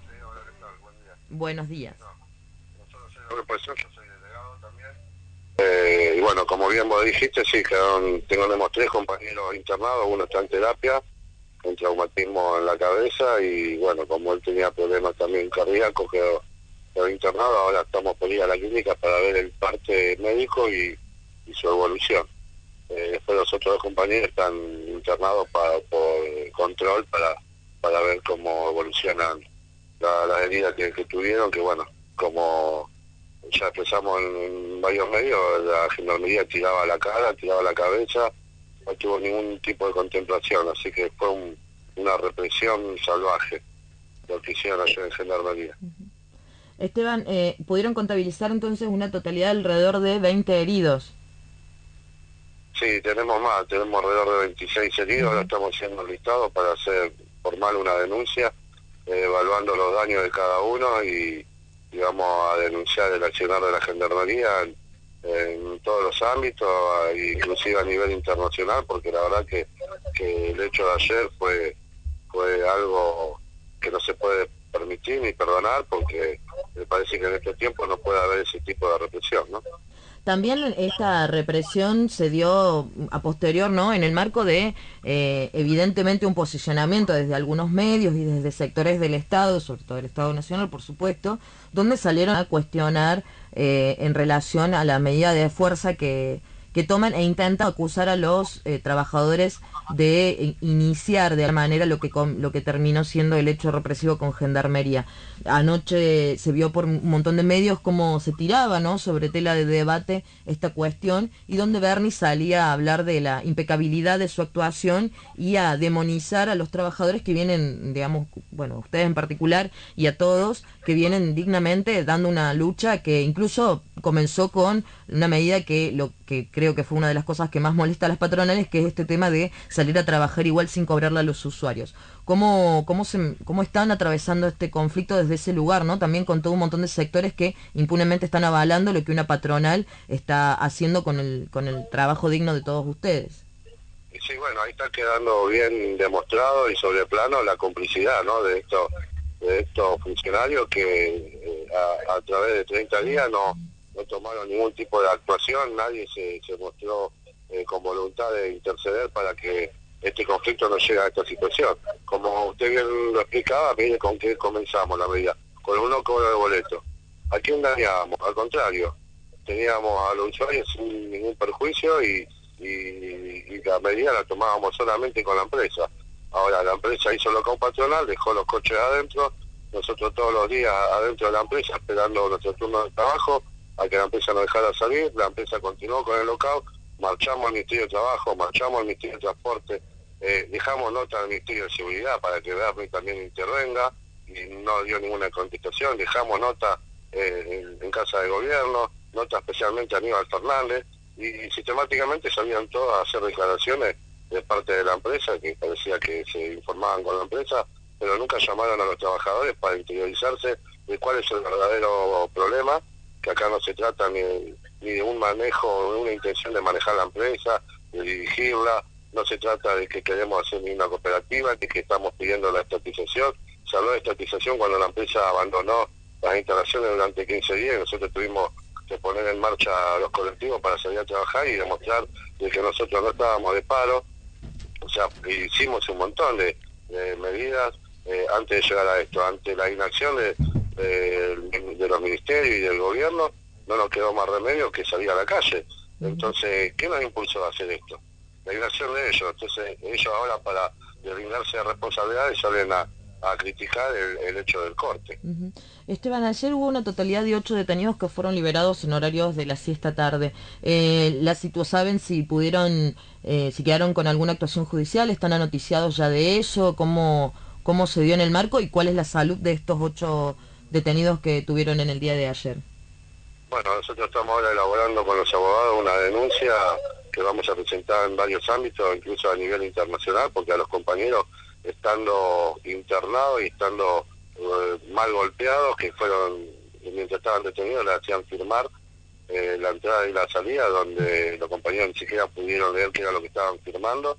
Sí, hola, ¿qué tal? Buen día. Buenos días. Delegado también. y bueno, como bien vos dijiste, sí, quedaron, tenemos tres compañeros internados, uno está en terapia, con traumatismo en la cabeza y bueno, como él tenía problemas también cardíacos, quedó internado, ahora estamos por ir a la clínica para ver el parte médico y, su evolución. Eh, después los otros dos compañeros están internados para, por control para, para ver cómo evolucionan las heridas que, tuvieron, que bueno, como ya expresamos en, varios medios, la gendarmería tiraba la cara, tiraba la cabeza, no tuvo ningún tipo de contemplación, así que fue una represión salvaje lo que hicieron ayer en gendarmería. Esteban, eh, pudieron contabilizar entonces una totalidad de alrededor de 20 heridos. Sí, tenemos más, tenemos alrededor de 26 heridos, ahora estamos haciendo listado para hacer formal una denuncia, eh, evaluando los daños de cada uno y, vamos a denunciar el accionar de la Gendarmería en, todos los ámbitos, inclusive a nivel internacional, porque la verdad que, que el hecho de ayer fue, fue algo que no se puede permitir ni perdonar porque me parece que en este tiempo no puede haber ese tipo de represión, ¿no? También esta represión se dio a posterior, ¿no? En el marco de, eh, evidentemente, un posicionamiento desde algunos medios y desde sectores del Estado, sobre todo el Estado Nacional, por supuesto, donde salieron a cuestionar eh, en relación a la medida de fuerza que, que toman e intentan acusar a los eh, trabajadores de iniciar de alguna manera lo que, lo que terminó siendo el hecho represivo con Gendarmería. Anoche se vio por un montón de medios cómo se tiraba ¿no? sobre tela de debate esta cuestión y donde Bernie salía a hablar de la impecabilidad de su actuación y a demonizar a los trabajadores que vienen, digamos, bueno, ustedes en particular y a todos, que vienen dignamente dando una lucha que incluso comenzó con una medida que lo que creo que fue una de las cosas que más molesta a las patronales, que es este tema de salir a trabajar igual sin cobrarle a los usuarios. ¿Cómo, cómo, se, ¿Cómo están atravesando este conflicto desde ese lugar, no? También con todo un montón de sectores que impunemente están avalando lo que una patronal está haciendo con el, con el trabajo digno de todos ustedes. Sí, bueno, ahí está quedando bien demostrado y sobre plano la complicidad, ¿no? De estos, de estos funcionarios que eh, a, través de 30 días no, no tomaron ningún tipo de actuación, nadie se, se mostró eh, con voluntad de interceder para que este conflicto no llegue a esta situación. Como usted bien lo explicaba, mire con qué comenzamos la medida, con uno cobro de boleto. ¿A quién dañábamos? Al contrario, teníamos a los usuarios sin ningún perjuicio y, la medida la tomábamos solamente con la empresa. Ahora la empresa hizo lo con patronal, dejó los coches adentro, nosotros todos los días adentro de la empresa esperando nuestro turno de trabajo a que la empresa nos dejara salir, la empresa continuó con el local marchamos al Ministerio de Trabajo, marchamos al Ministerio de Transporte, eh, dejamos nota al Ministerio de Seguridad para que Bernie también intervenga y no dio ninguna contestación, dejamos nota eh, en, Casa de Gobierno, nota especialmente a Aníbal Fernández y, sistemáticamente salían todas a hacer declaraciones de parte de la empresa que parecía que se informaban con la empresa, pero nunca llamaron a los trabajadores para interiorizarse de cuál es el verdadero problema, que acá no se trata ni ni de un manejo, de una intención de manejar la empresa, de dirigirla. No se trata de que queremos hacer ni una cooperativa, ni que estamos pidiendo la estatización. Se habló de estatización cuando la empresa abandonó las instalaciones durante 15 días. Nosotros tuvimos que poner en marcha los colectivos para salir a trabajar y demostrar de que nosotros no estábamos de paro. O sea, hicimos un montón de, medidas eh, antes de llegar a esto, ante la inacción de, de los ministerios y del gobierno no nos quedó más remedio que salir a la calle. Entonces, ¿qué nos impulsó a hacer esto? La inacción de ellos. Entonces, ellos ahora para deslindarse de responsabilidades salen a, a criticar el, el hecho del corte. Esteban, ayer hubo una totalidad de ocho detenidos que fueron liberados en horarios de la siesta tarde. Eh, la ¿Saben si pudieron, eh, si quedaron con alguna actuación judicial? ¿Están anoticiados ya de eso? ¿Cómo, ¿Cómo se dio en el marco? ¿Y cuál es la salud de estos ocho detenidos que tuvieron en el día de ayer? Bueno, nosotros estamos ahora elaborando con los abogados una denuncia que vamos a presentar en varios ámbitos, incluso a nivel internacional, porque a los compañeros, estando internados y estando eh, mal golpeados, que fueron, mientras estaban detenidos, le hacían firmar eh, la entrada y la salida, donde los compañeros ni siquiera pudieron leer qué era lo que estaban firmando,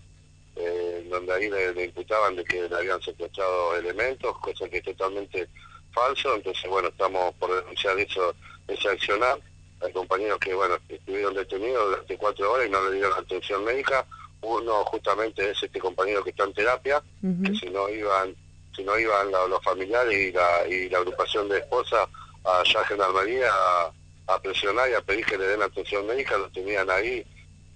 eh, donde ahí le, le imputaban de que le habían secuestrado elementos, cosa que es totalmente falso, entonces bueno, estamos por denunciar eso, ese accionar. Hay compañeros que bueno, estuvieron detenidos durante cuatro horas y no le dieron atención médica. Uno justamente es este compañero que está en terapia, que si no iban, si no iban la- los familiares y la, y la agrupación de esposas allá a Gendarmería a, a presionar y a pedir que le den atención médica, lo tenían ahí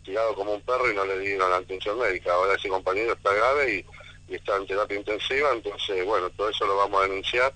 tirado como un perro y no le dieron atención médica. Ahora ese compañero está grave y, y está en terapia intensiva, entonces bueno, todo eso lo vamos a denunciar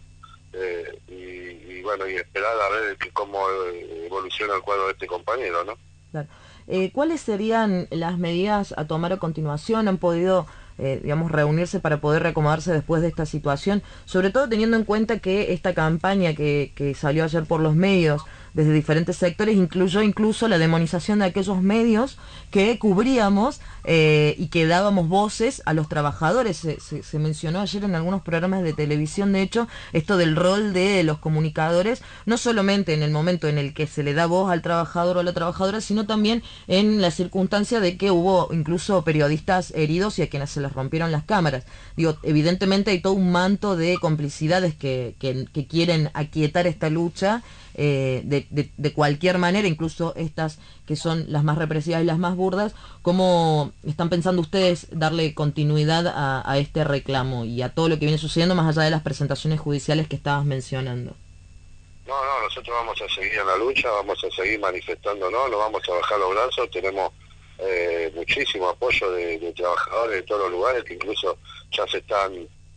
eh, y, bueno, y esperar a ver cómo eh, evoluciona el cuadro de este compañero, ¿no? Claro. Eh, ¿Cuáles serían las medidas a tomar a continuación? ¿Han podido, digamos, reunirse para poder reacomodarse después de esta situación? Sobre todo teniendo en cuenta que esta campaña que, que salió ayer por los medios desde diferentes sectores incluyó incluso la demonización de aquellos medios que cubríamos eh, y que dábamos voces a los trabajadores. Se, mencionó ayer en algunos programas de televisión, de hecho, esto del rol de los comunicadores, no solamente en el momento en el que se le da voz al trabajador o a la trabajadora, sino también en la circunstancia de que hubo incluso periodistas heridos y a quienes se les rompieron las cámaras. Digo, evidentemente hay todo un manto de complicidades que, que- que quieren aquietar esta lucha eh, de, de- cualquier manera, incluso estas que son las más represivas y las más burdas, ¿cómo están pensando ustedes darle continuidad a, a este reclamo y a todo lo que viene sucediendo más allá de las presentaciones judiciales que estabas mencionando? No, no, nosotros vamos a seguir en la lucha, vamos a seguir manifestándonos, no vamos a bajar los brazos, tenemos eh, muchísimo apoyo de, de trabajadores de todos los lugares que incluso ya se están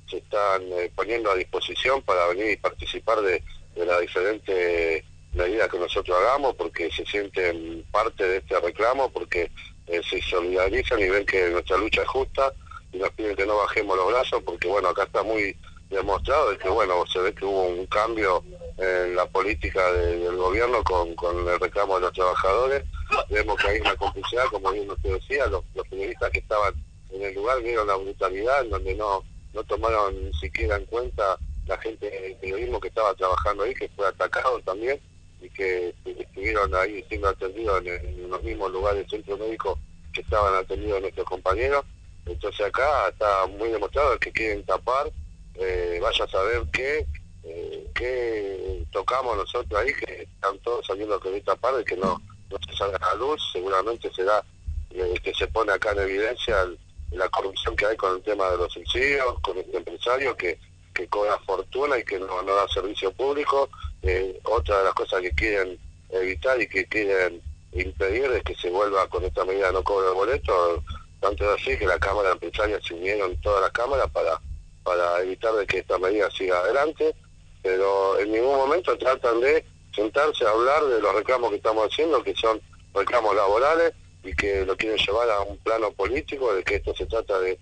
se están eh, poniendo a disposición para venir y participar de, de las diferentes medidas que nosotros hagamos porque se sienten parte de este reclamo, porque eh, se solidarizan y ven que nuestra lucha es justa y nos piden que no bajemos los brazos porque bueno, acá está muy demostrado de que bueno, se ve que hubo un cambio en la política de- del gobierno con, con el reclamo de los trabajadores. Vemos que hay una complicidad, como bien usted decía, los, periodistas que estaban en el lugar vieron la brutalidad en donde no, no tomaron siquiera en cuenta la gente del periodismo que estaba trabajando ahí, que fue atacado también y que estuvieron ahí siendo atendidos en, los mismos lugares centro médico que estaban atendidos nuestros compañeros. Entonces acá está muy demostrado que quieren tapar, eh, vaya a saber qué, eh, qué tocamos nosotros ahí, que están todos saliendo que tapar y que no, no se salga a la luz, seguramente será eh, que se pone acá en evidencia el- la corrupción que hay con el tema de los subsidios, con este empresario que, que cobra fortuna y que no, no da servicio público. Eh, otra de las cosas que quieren evitar y que quieren impedir es que se vuelva con esta medida no cobro de boleto, tanto es así que la Cámara Empresaria se unieron todas las cámaras para, para evitar de que esta medida siga adelante, pero en ningún momento tratan de sentarse a hablar de los reclamos que estamos haciendo, que son reclamos laborales y que lo quieren llevar a un plano político, de que esto se trata de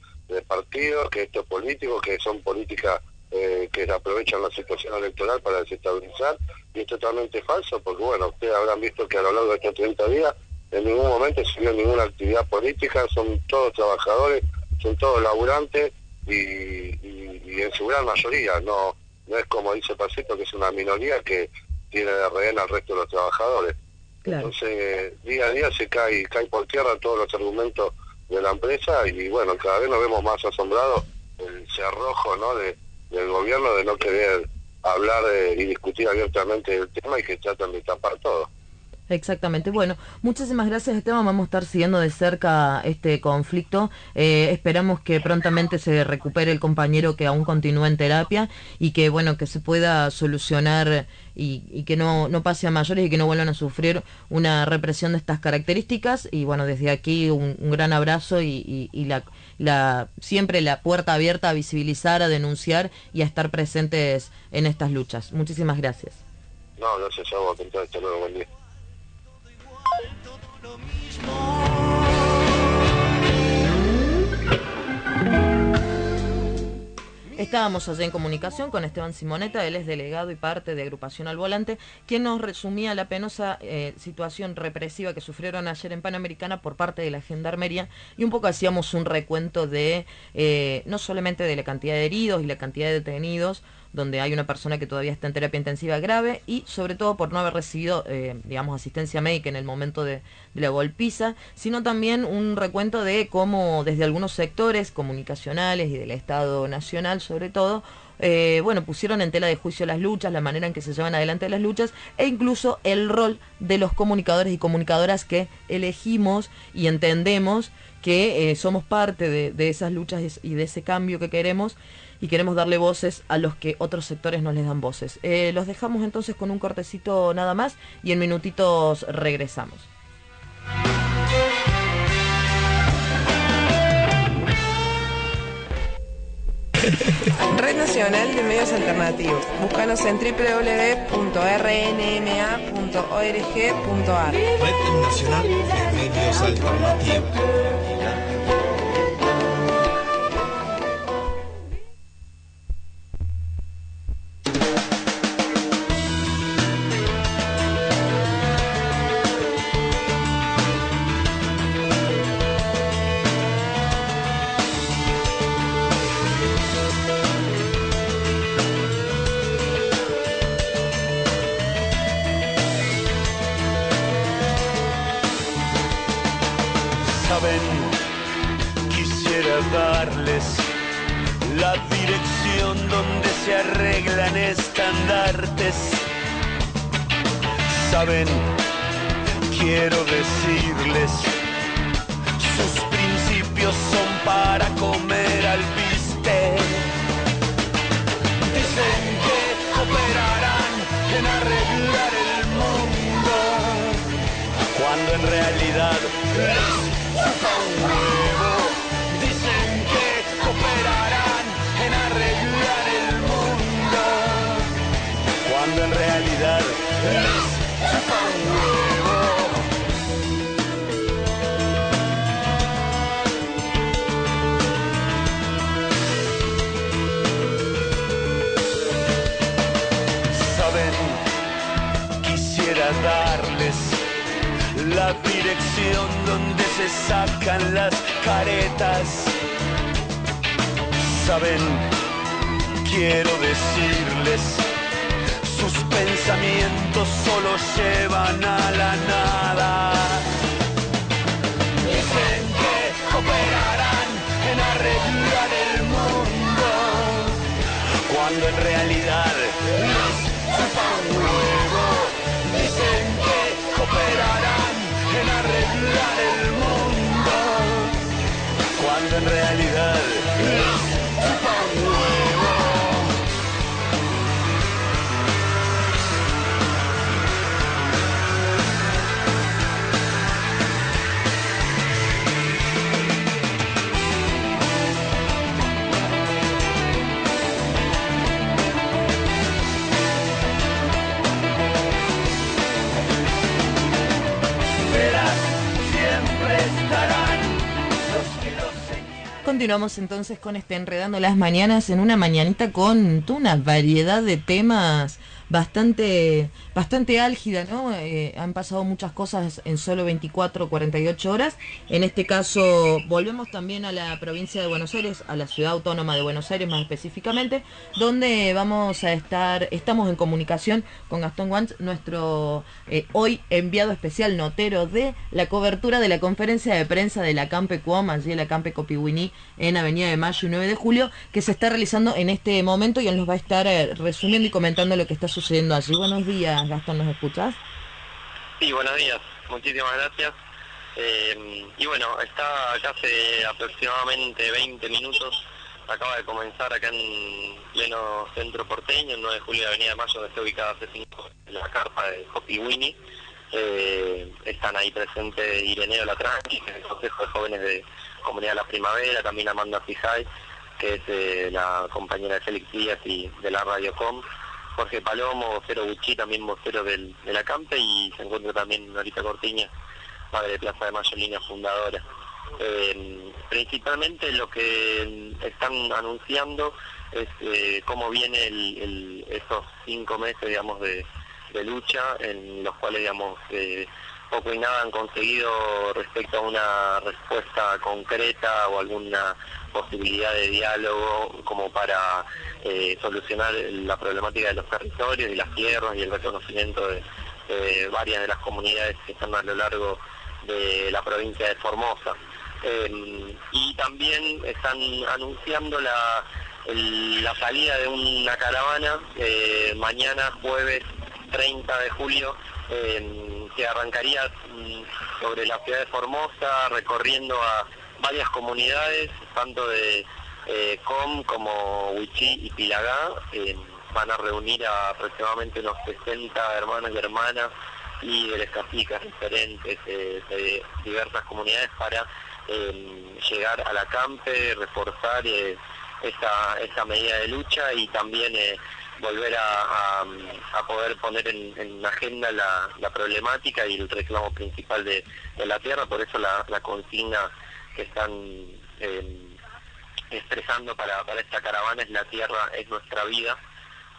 partidos, que esto es político, que son políticas eh, que aprovechan la situación electoral para desestabilizar, y es totalmente falso, porque bueno, ustedes habrán visto que a lo largo de estos 30 días en ningún momento se vio ninguna actividad política, son todos trabajadores, son todos laburantes y, y- y en su gran mayoría, no, no es como dice Pacito, que es una minoría que tiene de rehén al resto de los trabajadores. Entonces, día a día se cae, cae por tierra todos los argumentos de la empresa y bueno, cada vez nos vemos más asombrados el cerrojo ¿no? de, del gobierno de no querer hablar eh, y discutir abiertamente del tema y que tratan de tapar todo. Exactamente. Bueno, muchísimas gracias Esteban. Vamos a estar siguiendo de cerca este conflicto. Eh, esperamos que prontamente se recupere el compañero que aún continúa en terapia y que bueno que se pueda solucionar y, que no, no, pase a mayores y que no vuelvan a sufrir una represión de estas características. Y bueno, desde aquí un, gran abrazo y, siempre la puerta abierta a visibilizar, a denunciar y a estar presentes en estas luchas. Muchísimas gracias. No, gracias a vos, hasta luego, buen día. Estábamos allí en comunicación con Esteban Simoneta, él es delegado y parte de Agrupación al Volante, quien nos resumía la penosa eh, situación represiva que sufrieron ayer en Panamericana por parte de la Gendarmería y un poco hacíamos un recuento de eh, no solamente de la cantidad de heridos y la cantidad de detenidos, donde hay una persona que todavía está en terapia intensiva grave y sobre todo por no haber recibido, eh, digamos, asistencia médica en el momento de, la golpiza, sino también un recuento de cómo desde algunos sectores comunicacionales y del Estado Nacional sobre todo, eh, bueno, pusieron en tela de juicio las luchas, la manera en que se llevan adelante las luchas e incluso el rol de los comunicadores y comunicadoras que elegimos y entendemos que eh, somos parte de esas luchas y de ese cambio que queremos y queremos darle voces a los que otros sectores no les dan voces. Eh, los dejamos entonces con un cortecito nada más y en minutitos regresamos. Red Nacional de Medios Alternativos. Búscanos en www.rnma.org.ar. Red Nacional de Medios Alternativos. Saben, quiero decirles, sus principios son para comer al bistec. Dicen que operarán en arreglar el mundo, cuando en realidad les donde se sacan las caretas. Saben, quiero decirles, sus pensamientos solo llevan a la nada. Dicen que operarán en arreglar el mundo, cuando en realidad cuando en realidad... Continuamos entonces con este Enredando las Mañanas en una mañanita con una variedad de temas bastante, bastante álgida, ¿no? Eh, han pasado muchas cosas en solo 24 48 horas. En este caso, volvemos también a la provincia de Buenos Aires, a la ciudad autónoma de Buenos Aires más específicamente, donde vamos a estar, estamos en comunicación con Gastón Wantz, nuestro eh, hoy enviado especial notero de la cobertura de la conferencia de prensa de la Campe Cuom, allí en la Campe Copihuiní, en Avenida de Mayo y 9 de Julio, que se está realizando en este momento y él nos va a estar eh, resumiendo y comentando lo que está sucediendo allí. Buenos días, Gastón, ¿nos escuchas? Sí, buenos días. Muchísimas gracias. Eh, y bueno, está acá hace aproximadamente 20 minutos. Acaba de comenzar acá en pleno centro porteño, el 9 de julio de Avenida de Mayo, donde está ubicada hace cinco la carpa de Hopi Winnie. Eh, están ahí presentes Ireneo Latranqui, que es el Consejo de Jóvenes de Comunidad de la Primavera, también Amanda Fijay, que es eh, la compañera de Félix Díaz y de la Radiocom, Jorge Palomo, vocero Buchi, también vocero del, de la Campe, y se encuentra también Norita Cortiña, padre de Plaza de Mayo, fundadora. Eh, principalmente lo que están anunciando es eh, cómo viene el, el- esos cinco meses, digamos, de, de lucha, en los cuales, digamos, eh, poco y nada han conseguido respecto a una respuesta concreta o alguna posibilidad de diálogo como para eh, solucionar la problemática de los territorios y las tierras y el reconocimiento de, varias de las comunidades que están a lo largo de la provincia de Formosa. Eh, y también están anunciando la, la salida de una caravana eh, mañana jueves 30 de julio eh, que arrancaría mm, sobre la ciudad de Formosa recorriendo a varias comunidades tanto de eh, Com como Huichí y Pilagá van a reunir a aproximadamente unos 60 hermanos y hermanas líderes, caciques diferentes eh, de diversas comunidades para eh, llegar a la campe, reforzar eh, esa, medida de lucha y también volver a, poder poner en, en agenda la, problemática y el reclamo principal de, la tierra, por eso la, consigna que están eh, expresando para, esta caravana es la tierra es nuestra vida.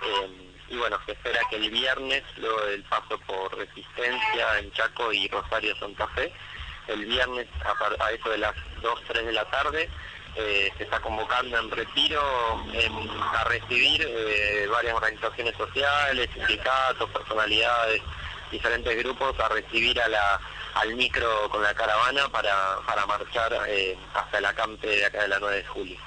Eh, y bueno, se espera que el viernes, luego del paso por Resistencia en Chaco y Rosario Santa Fe, el viernes a eso de las 2, 3 de la tarde, eh, se está convocando en retiro a recibir eh, varias organizaciones sociales, sindicatos, personalidades, diferentes grupos, a recibir a la, al micro con la caravana para, para marchar eh, hasta el acampe de acá de la 9 de julio.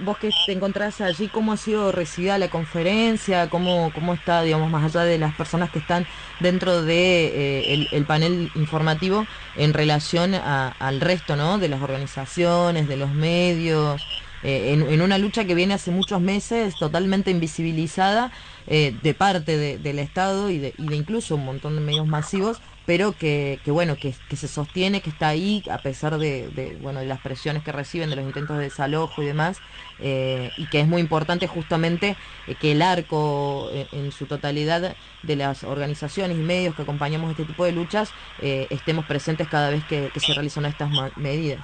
Vos que te encontrás allí, ¿cómo ha sido recibida la conferencia? ¿Cómo, cómo está, digamos, más allá de las personas que están dentro de eh, el, el panel informativo en relación a- al resto, ¿no? De las organizaciones, de los medios, eh, en, una lucha que viene hace muchos meses totalmente invisibilizada eh, de parte de- del Estado y de, y de incluso un montón de medios masivos, pero que, que bueno, que, se sostiene, que está ahí a pesar de, bueno, de las presiones que reciben, de los intentos de desalojo y demás, eh, y que es muy importante justamente eh, que el arco eh, en su totalidad de las organizaciones y medios que acompañamos este tipo de luchas estemos presentes cada vez que, se realizan estas medidas.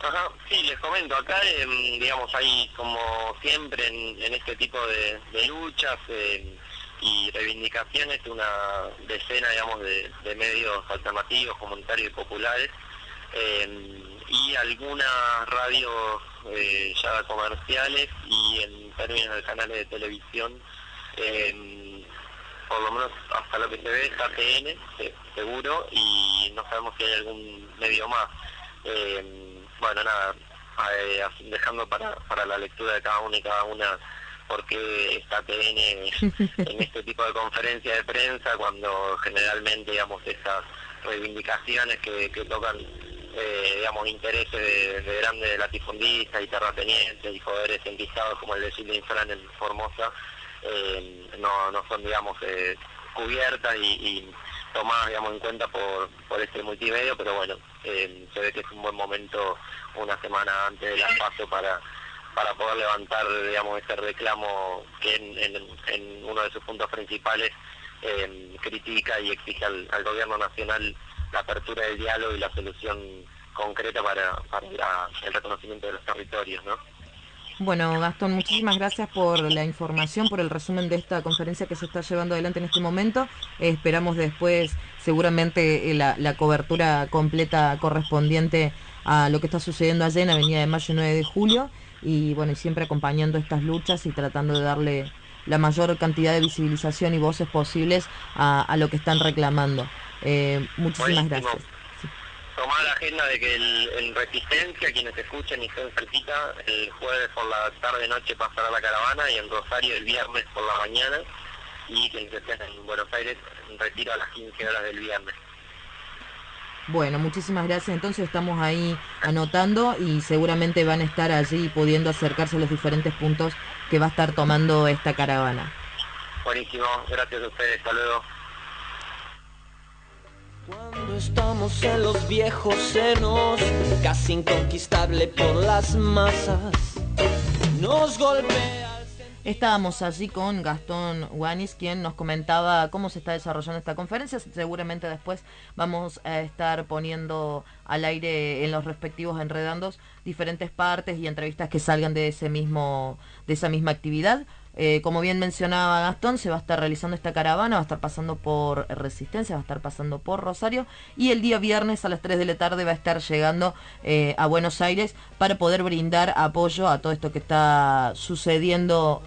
Ajá, sí, les comento, acá em, digamos hay como siempre en, este tipo de, de luchas em, y reivindicaciones una decena digamos de, de medios alternativos, comunitarios y populares em, y algunas radios eh, ya comerciales y en términos de canales de televisión em, por lo menos hasta lo que se ve se- seguro, y no sabemos si hay algún medio más. Eh, bueno, nada, eh, dejando para, para la lectura de cada uno y cada una por qué está ATN en este tipo de conferencia de prensa cuando generalmente, digamos, esas reivindicaciones que, que tocan, eh, digamos, intereses de, de grandes latifundistas y terratenientes y poderes enquistados como el de Silvia Infran en Formosa, eh, no, no son, digamos, eh, cubiertas y, y tomadas, digamos, en cuenta por, por este multimedio, pero bueno, eh, se ve que es un buen momento una semana antes de la paso para para poder levantar, digamos, ese reclamo que en, uno de sus puntos principales eh, critica y exige al, gobierno nacional la apertura del diálogo y la solución concreta para, el reconocimiento de los territorios, ¿no? Bueno, Gastón, muchísimas gracias por la información, por el resumen de esta conferencia que se está llevando adelante en este momento. Esperamos después seguramente eh, la, cobertura completa correspondiente a lo que está sucediendo allá en Avenida de Mayo 9 de Julio y bueno, y siempre acompañando estas luchas y tratando de darle la mayor cantidad de visibilización y voces posibles a, a lo que están reclamando. Eh, muchísimas Buenísimo. gracias. Tomar la agenda de que el- en Resistencia, quienes escuchen y estén cerquita, el jueves por la tarde-noche pasará la caravana y en Rosario el viernes por la mañana. y quienes estén en Buenos Aires, retiro a las 15 horas del viernes. Bueno, muchísimas gracias. Entonces estamos ahí anotando y seguramente van a estar allí pudiendo acercarse a los diferentes puntos que va a estar tomando esta caravana. Buenísimo, gracias a ustedes, hasta luego. Cuando estamos en los viejos senos, casi inconquistable por las masas, nos golpea. Estábamos allí con Gastón Guanis, quien nos comentaba cómo se está desarrollando esta conferencia. Seguramente después vamos a estar poniendo al aire en los respectivos enredandos diferentes partes y entrevistas que salgan de ese mismo, de esa misma actividad. Eh, como bien mencionaba Gastón, se va a estar realizando esta caravana, va a estar pasando por Resistencia, va a estar pasando por Rosario y el día viernes a las 3 de la tarde va a estar llegando eh, a Buenos Aires para poder brindar apoyo a todo esto que está sucediendo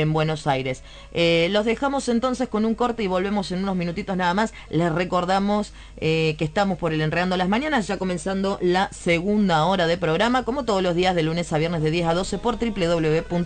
en Buenos Aires. Eh, los dejamos entonces con un corte y volvemos en unos minutitos nada más. Les recordamos eh, que estamos por el Enredando las Mañanas, ya comenzando la segunda hora de programa, como todos los días de lunes a viernes de 10 a 12 por www.rnma.org.ar.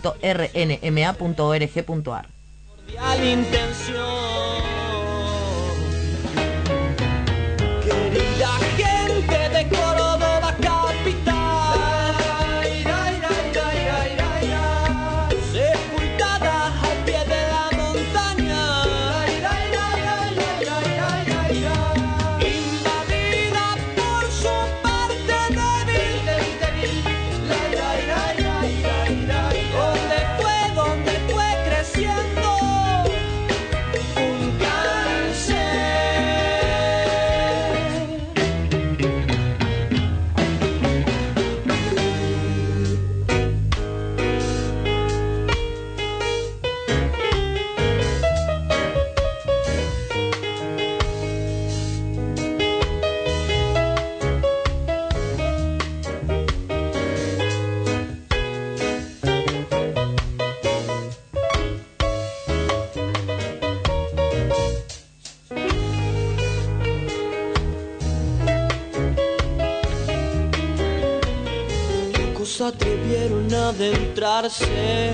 Atrevieron a adentrarse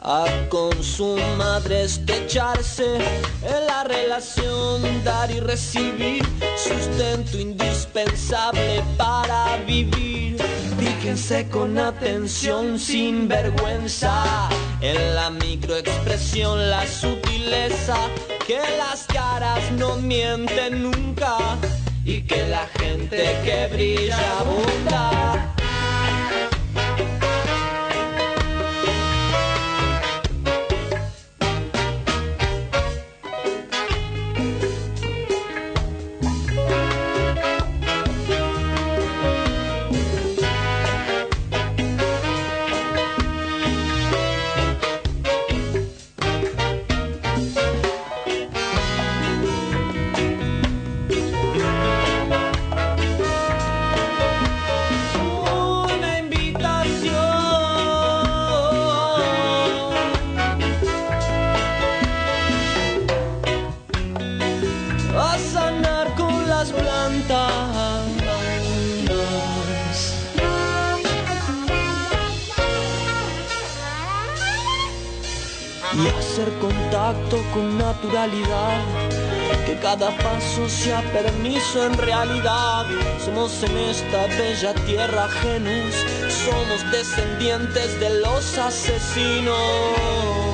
a con su madre estrecharse en la relación dar y recibir sustento indispensable para vivir. Fíjense con atención sin vergüenza en la microexpresión la sutileza que las caras no mienten nunca y que la gente que brilla abunda contacto con naturalidad que cada paso sea permiso en realidad. Somos en esta bella tierra ajenos, somos descendientes de los asesinos.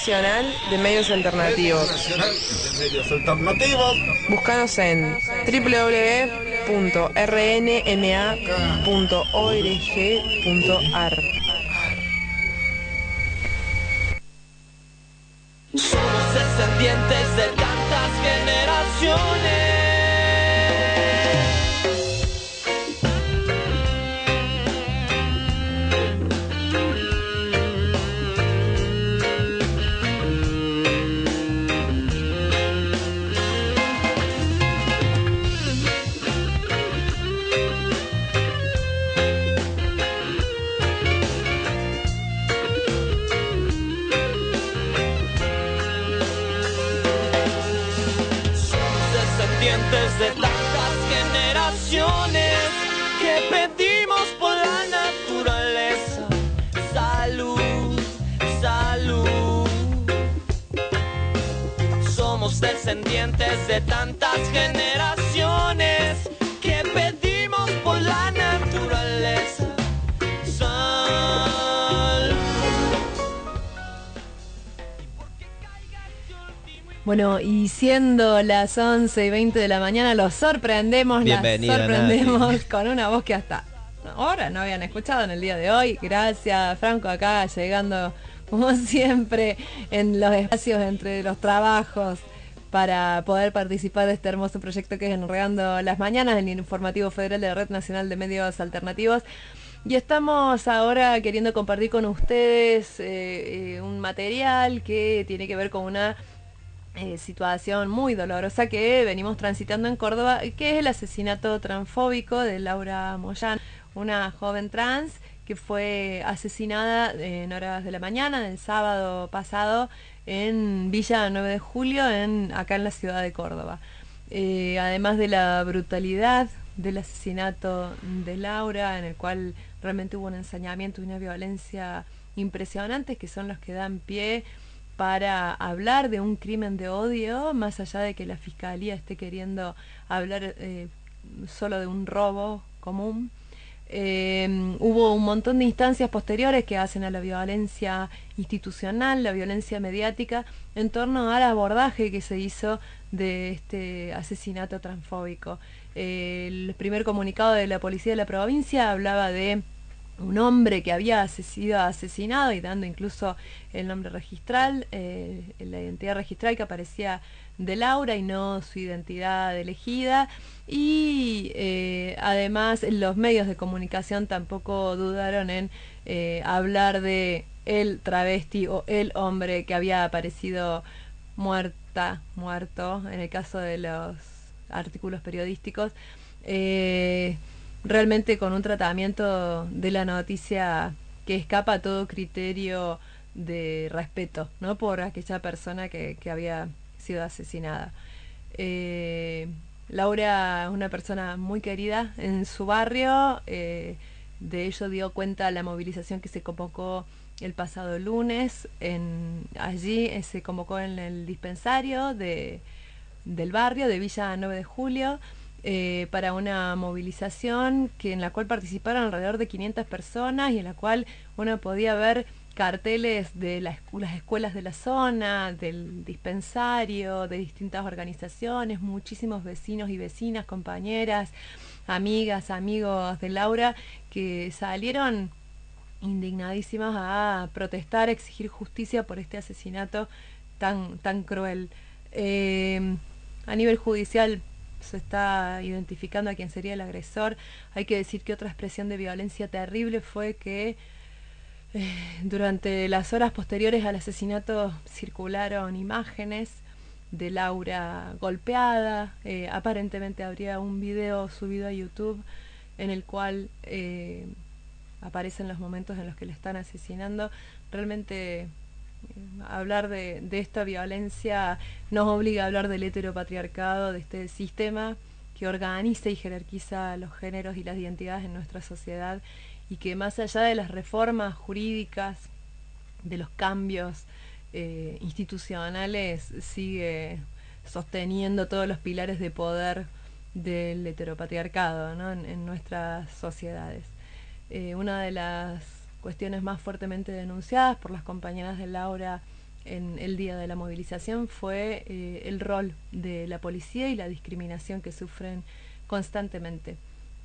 Nacional de Medios Alternativos. Alternativos. Búscanos en www.rnma.org.ar. y siendo las 11 y 20 de la mañana, los sorprendemos, las Bienvenida, sorprendemos Nati. con una voz que hasta ahora no habían escuchado en el día de hoy. Gracias, Franco, acá llegando como siempre en los espacios entre los trabajos para poder participar de este hermoso proyecto que es Enredando las Mañanas, el informativo federal de la Red Nacional de Medios Alternativos. Y estamos ahora queriendo compartir con ustedes eh, eh, un material que tiene que ver con una eh, situación muy dolorosa que venimos transitando en Córdoba, que es el asesinato transfóbico de Laura Moyán, una joven trans que fue asesinada en horas de la mañana del sábado pasado en Villa 9 de Julio, en, acá en la ciudad de Córdoba. Eh, además de la brutalidad del asesinato de Laura, en el cual realmente hubo un ensañamiento y una violencia impresionantes que son los que dan pie para hablar de un crimen de odio, más allá de que la fiscalía esté queriendo hablar eh, solo de un robo común. Eh, hubo un montón de instancias posteriores que hacen a la violencia institucional, la violencia mediática, en torno al abordaje que se hizo de este asesinato transfóbico. Eh, el primer comunicado de la policía de la provincia hablaba de un hombre que había sido asesinado y dando incluso el nombre registral, eh, la identidad registral que aparecía de Laura y no su identidad elegida. Y eh, además los medios de comunicación tampoco dudaron en eh, hablar de el travesti o el hombre que había aparecido muerta, muerto, en el caso de los artículos periodísticos. Realmente con un tratamiento de la noticia que escapa a todo criterio de respeto, ¿no? Por aquella persona que, que había sido asesinada. Eh, Laura es una persona muy querida en su barrio, eh, de ello dio cuenta la movilización que se convocó el pasado lunes, en, allí eh, se convocó en el dispensario de, del barrio de Villa 9 de Julio, eh, para una movilización que en la cual participaron alrededor de 500 personas y en la cual uno podía ver carteles de las escuelas de la zona, del dispensario, de distintas organizaciones, muchísimos vecinos y vecinas, compañeras, amigas, amigos de Laura, que salieron indignadísimas a protestar, a exigir justicia por este asesinato tan, tan cruel. Eh, a nivel judicial se está identificando a quién sería el agresor. Hay que decir que otra expresión de violencia terrible fue que eh, durante las horas posteriores al asesinato circularon imágenes de Laura golpeada. Eh, aparentemente habría un video subido a YouTube en el cual eh, aparecen los momentos en los que le están asesinando. Realmente hablar de, esta violencia nos obliga a hablar del heteropatriarcado, de este sistema que organiza y jerarquiza los géneros y las identidades en nuestra sociedad y que más allá de las reformas jurídicas, de los cambios eh, institucionales, sigue sosteniendo todos los pilares de poder del heteropatriarcado en nuestras sociedades. Eh, una de las cuestiones más fuertemente denunciadas por las compañeras de Laura en el día de la movilización fue eh, el rol de la policía y la discriminación que sufren constantemente.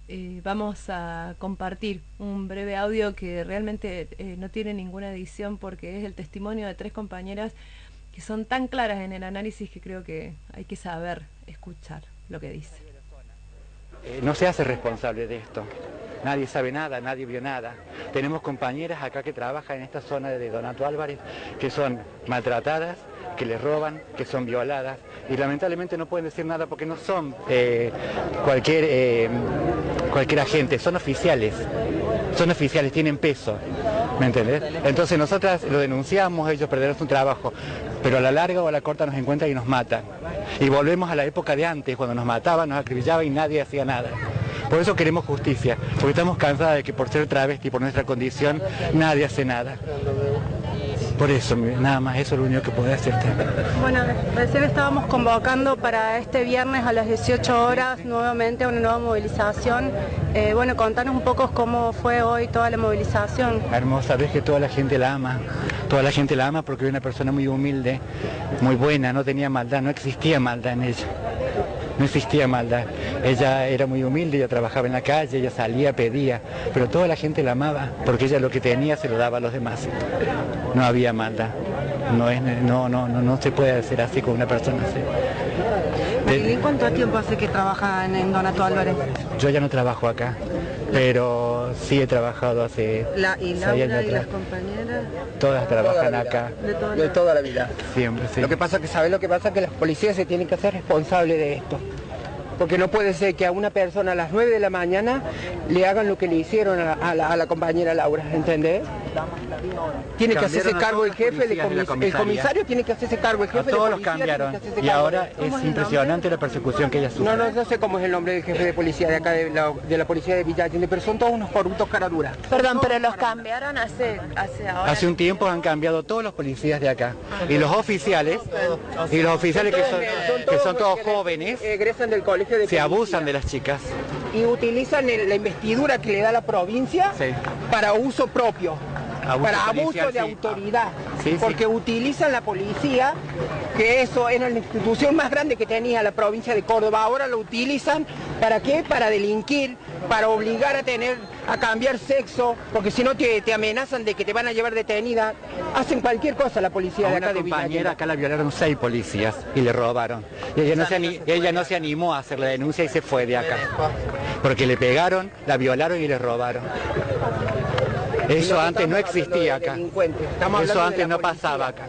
Eh, vamos a compartir un breve audio que realmente eh, no tiene ninguna edición porque es el testimonio de tres compañeras que son tan claras en el análisis que creo que hay que saber escuchar lo que dice. Eh, no se hace responsable de esto. Nadie sabe nada, nadie vio nada. Tenemos compañeras acá que trabajan en esta zona de Donato Álvarez que son maltratadas, que les roban, que son violadas y lamentablemente no pueden decir nada porque no son eh, cualquier, eh, cualquier agente, son oficiales, son oficiales, tienen peso, ¿me entendés? Entonces nosotras lo denunciamos, ellos perderán su trabajo, pero a la larga o a la corta nos encuentran y nos matan. Y volvemos a la época de antes, cuando nos mataban, nos acribillaban y nadie hacía nada. Por eso queremos justicia, porque estamos cansadas de que por ser travesti, por nuestra condición, nadie hace nada. Por eso, nada más, eso es lo único que puedo hacerte. Bueno, recién estábamos convocando para este viernes a las 18 horas nuevamente una nueva movilización. Eh, bueno, contanos un poco cómo fue hoy toda la movilización. Hermosa, ves que toda la gente la ama, toda la gente la ama porque es una persona muy humilde, muy buena, no tenía maldad, no existía maldad en ella. No existía maldad. Ella era muy humilde, ella trabajaba en la calle, ella salía, pedía, pero toda la gente la amaba porque ella lo que tenía se lo daba a los demás. No había maldad. No, es, no, no, no, no se puede hacer así con una persona así. ¿Y cuánto tiempo hace que trabaja en Donato Álvarez? Yo ya no trabajo acá, pero sí he trabajado hace La, ¿Y Laura años y las compañeras? Todas trabajan acá. De toda de toda la vida. Siempre, sí. Lo que pasa que sabes lo que pasa que las policías se tienen que hacer responsables de esto. Porque no puede ser que a una persona a las 9 de la mañana le hagan lo que le hicieron a, a la, a la compañera Laura, ¿entendés? Tiene que hacerse cargo el los jefe, de de comis- el comisario tiene que hacerse cargo, el jefe de todos los policía tiene cambiaron y ahora es impresionante la persecución que ella sufre. No, no, no sé cómo es el nombre del jefe de policía de acá, de la, de la policía de Villa Allende, pero son todos unos corruptos cara dura. Perdón, pero los cambiaron hace, hace ahora. Hace un tiempo han cambiado todos los policías de acá. Y los oficiales, y los oficiales que son, que son todos jóvenes, Egresan del colegio de se abusan de las chicas. y utilizan la investidura que le da la provincia Sí. para uso propio, Abuso para abuso de sí. autoridad, Sí, sí. porque utilizan la policía, que eso era la institución más grande que tenía la provincia de Córdoba, ahora lo utilizan para qué? Para delinquir, para obligar a tener, a cambiar sexo, porque si no te, te amenazan de que te van a llevar detenida, hacen cualquier cosa la policía A de una acá de Villa compañera acá la violaron seis policías y le robaron. Y ella no, se ani- ella no se animó a hacer la denuncia y se fue de acá. Porque le pegaron, la violaron y le robaron. Eso antes no existía acá. Eso antes no policía. pasaba acá.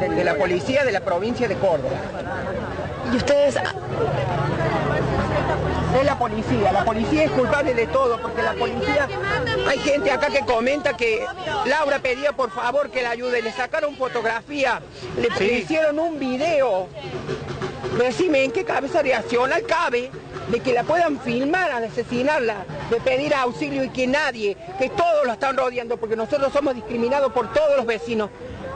de, de la policía de la provincia de Córdoba. ¿Y ustedes Es la policía, la policía es culpable de todo, porque la policía, hay gente acá que comenta que Laura pedía por favor que la ayude, le sacaron fotografía, le, Sí. le hicieron un video. Decime, ¿en qué cabeza reaccional cabe de que la puedan filmar al asesinarla, de pedir auxilio y que nadie, que todos lo están rodeando, porque nosotros somos discriminados por todos los vecinos?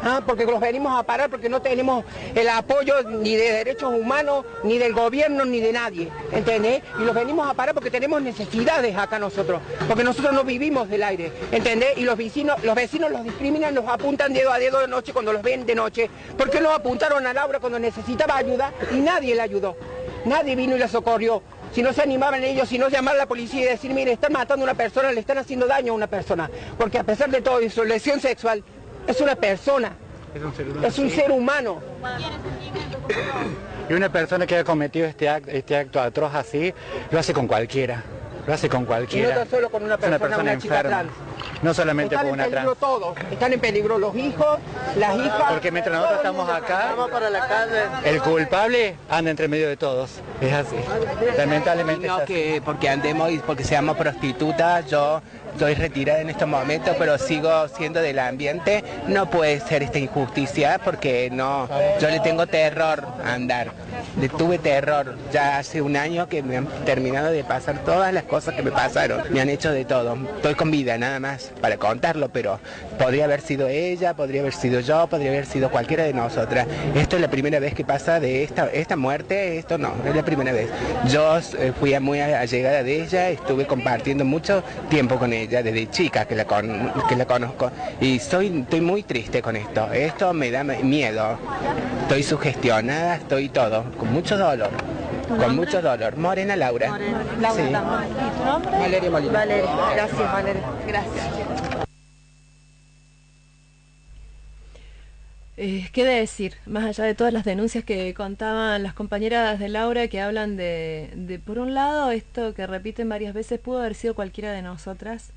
Ah, porque los venimos a parar porque no tenemos el apoyo ni de derechos humanos, ni del gobierno, ni de nadie, ¿entendés? Y los venimos a parar porque tenemos necesidades acá nosotros, porque nosotros no vivimos del aire, ¿entendés? Y los vecinos, los vecinos los discriminan, los apuntan dedo a dedo de noche cuando los ven de noche, porque los apuntaron a Laura cuando necesitaba ayuda y nadie la ayudó, nadie vino y la socorrió. Si no se animaban ellos, si no llamar a la policía y decir, mire, están matando a una persona, le están haciendo daño a una persona, porque a pesar de todo su lesión sexual, es una persona, Es un ser humano. es un ser humano. Y una persona que ha cometido este acto, este acto atroz así, lo hace con cualquiera. Lo hace con Y no cualquiera. tan solo con una Es persona, una, chica trans. No solamente Están con en una peligro trans. todos, están en peligro los hijos, las hijas. Porque mientras nosotros estamos acá, para la calle. el culpable anda entre medio de todos. Es así. Lamentablemente No es así. que porque andemos y porque seamos prostitutas, yo estoy retirada en estos momentos, pero sigo siendo del ambiente. No puede ser esta injusticia porque no, yo le tengo terror a andar. le tuve terror. Ya hace un año que me han terminado de pasar todas las cosas que me pasaron. Me han hecho de todo. Estoy con vida nada más para contarlo, pero podría haber sido ella, podría haber sido yo, podría haber sido cualquiera de nosotras. Esto es la primera vez que pasa de esta, esta muerte, esto no, es la primera vez. Yo eh, fui muy allegada de ella, estuve compartiendo mucho tiempo con ella desde chica que la, con- que la conozco y soy, estoy muy triste con esto. Esto me da miedo. Estoy sugestionada, estoy todo, con mucho dolor. Con mucho dolor. Morena Laura. Laura Sí. Tamar. ¿Y tu nombre? Valeria Molina. Valeria, gracias Valeria. Gracias. Eh, ¿Qué de decir? Más allá de todas las denuncias que contaban las compañeras de Laura que hablan de, por un lado, esto que repiten varias veces, pudo haber sido cualquiera de nosotras,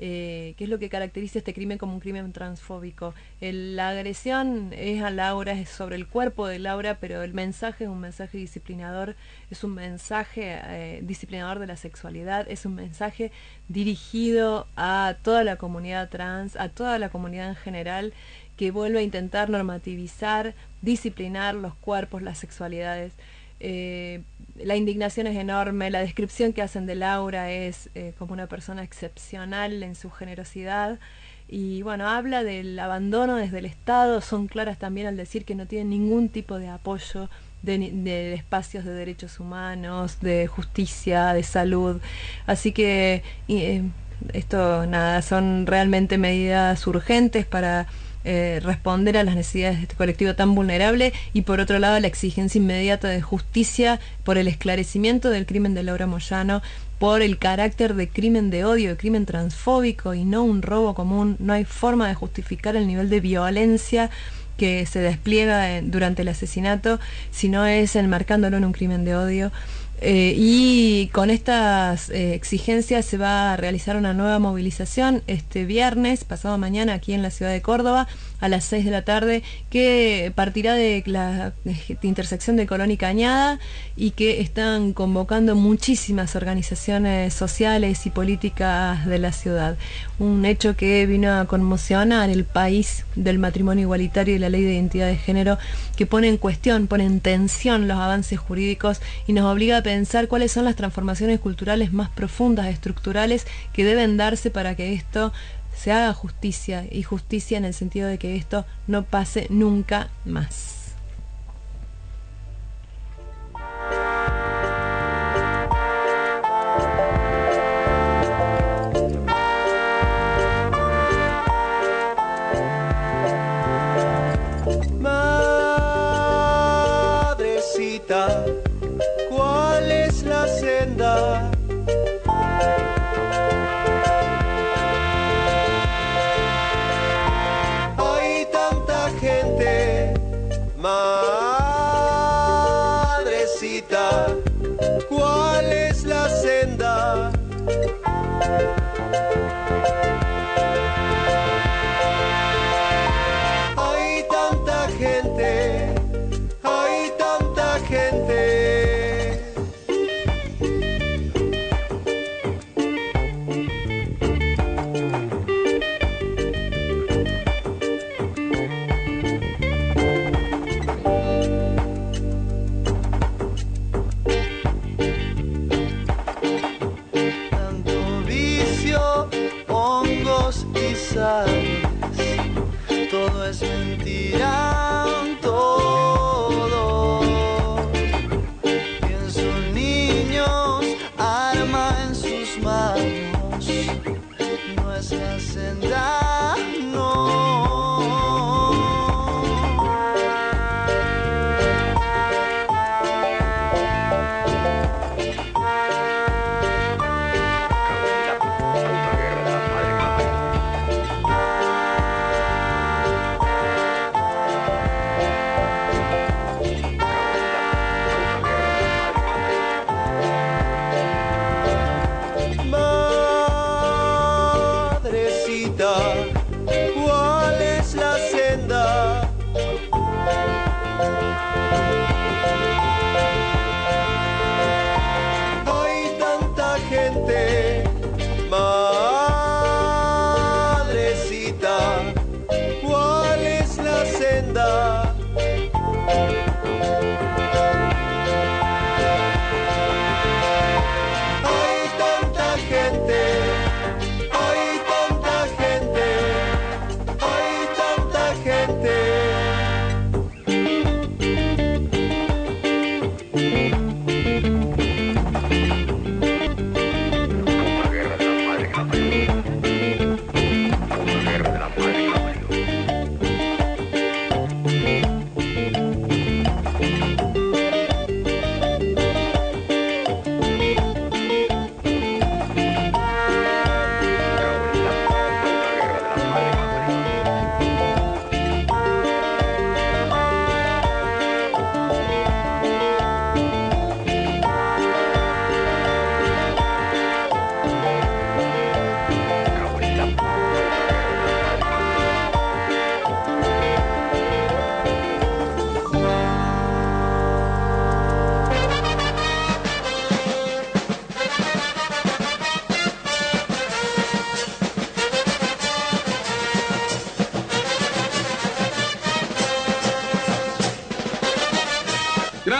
eh, que es lo que caracteriza este crimen como un crimen transfóbico. La agresión es a Laura, es sobre el cuerpo de Laura, pero el mensaje es un mensaje disciplinador, es un mensaje eh, disciplinador de la sexualidad, es un mensaje dirigido a toda la comunidad trans, a toda la comunidad en general, que vuelve a intentar normativizar, disciplinar los cuerpos, las sexualidades. Eh, la indignación es enorme, la descripción que hacen de Laura es eh, como una persona excepcional en su generosidad y bueno, habla del abandono desde el Estado, son claras también al decir que no tienen ningún tipo de apoyo de, espacios de derechos humanos, de justicia, de salud. Así que eh, esto nada, son realmente medidas urgentes para eh, responder a las necesidades de este colectivo tan vulnerable y por otro lado la exigencia inmediata de justicia por el esclarecimiento del crimen de Laura Moyano, por el carácter de crimen de odio, de crimen transfóbico y no un robo común. No hay forma de justificar el nivel de violencia que se despliega en- durante el asesinato, si no es enmarcándolo en un crimen de odio. Eh, y con estas eh, exigencias se va a realizar una nueva movilización este viernes, pasado mañana, aquí en la ciudad de Córdoba, a las 6 de la tarde, que partirá de la intersección de Colón y Cañada y que están convocando muchísimas organizaciones sociales y políticas de la ciudad. Un hecho que vino a conmocionar el país del matrimonio igualitario y la ley de identidad de género, que pone en cuestión, pone en tensión los avances jurídicos y nos obliga a pensar cuáles son las transformaciones culturales más profundas, estructurales, que deben darse para que esto se haga justicia y justicia en el sentido de que esto no pase nunca más.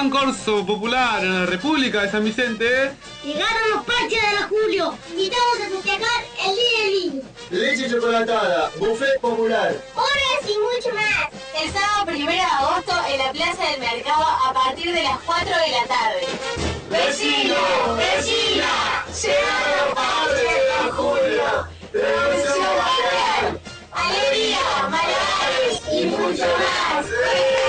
Gran corso popular en la República de San Vicente. Llegaron los parches de la Julio. Invitamos a festejar el Día del Niño. Leche chocolatada, buffet popular. Horas y mucho más. El sábado primero de agosto en la Plaza del Mercado a partir de las 4 de la tarde. Vecino, vecina, llegaron los parches de la Julio. Revolución Alegría, malabares y mucho más.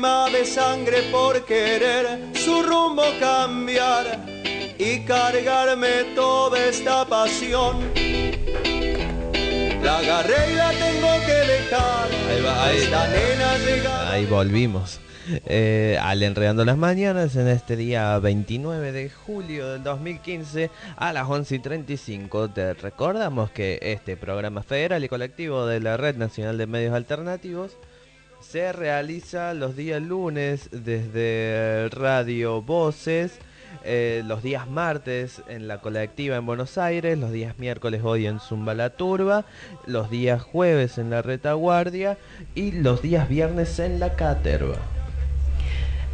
Lágrima de sangre por querer su rumbo cambiar y cargarme toda esta pasión. La agarré y la tengo que dejar. Ahí va, ahí. Esta nena llega. Ahí volvimos. Eh, al Enredando las Mañanas en este día 29 de julio del 2015 a las 11 y 35. Te recordamos que este programa federal y colectivo de la Red Nacional de Medios Alternativos se realiza los días lunes desde Radio Voces, eh, los días martes en la colectiva en Buenos Aires, los días miércoles hoy en Zumba La Turba, los días jueves en la Retaguardia y los días viernes en la Caterva.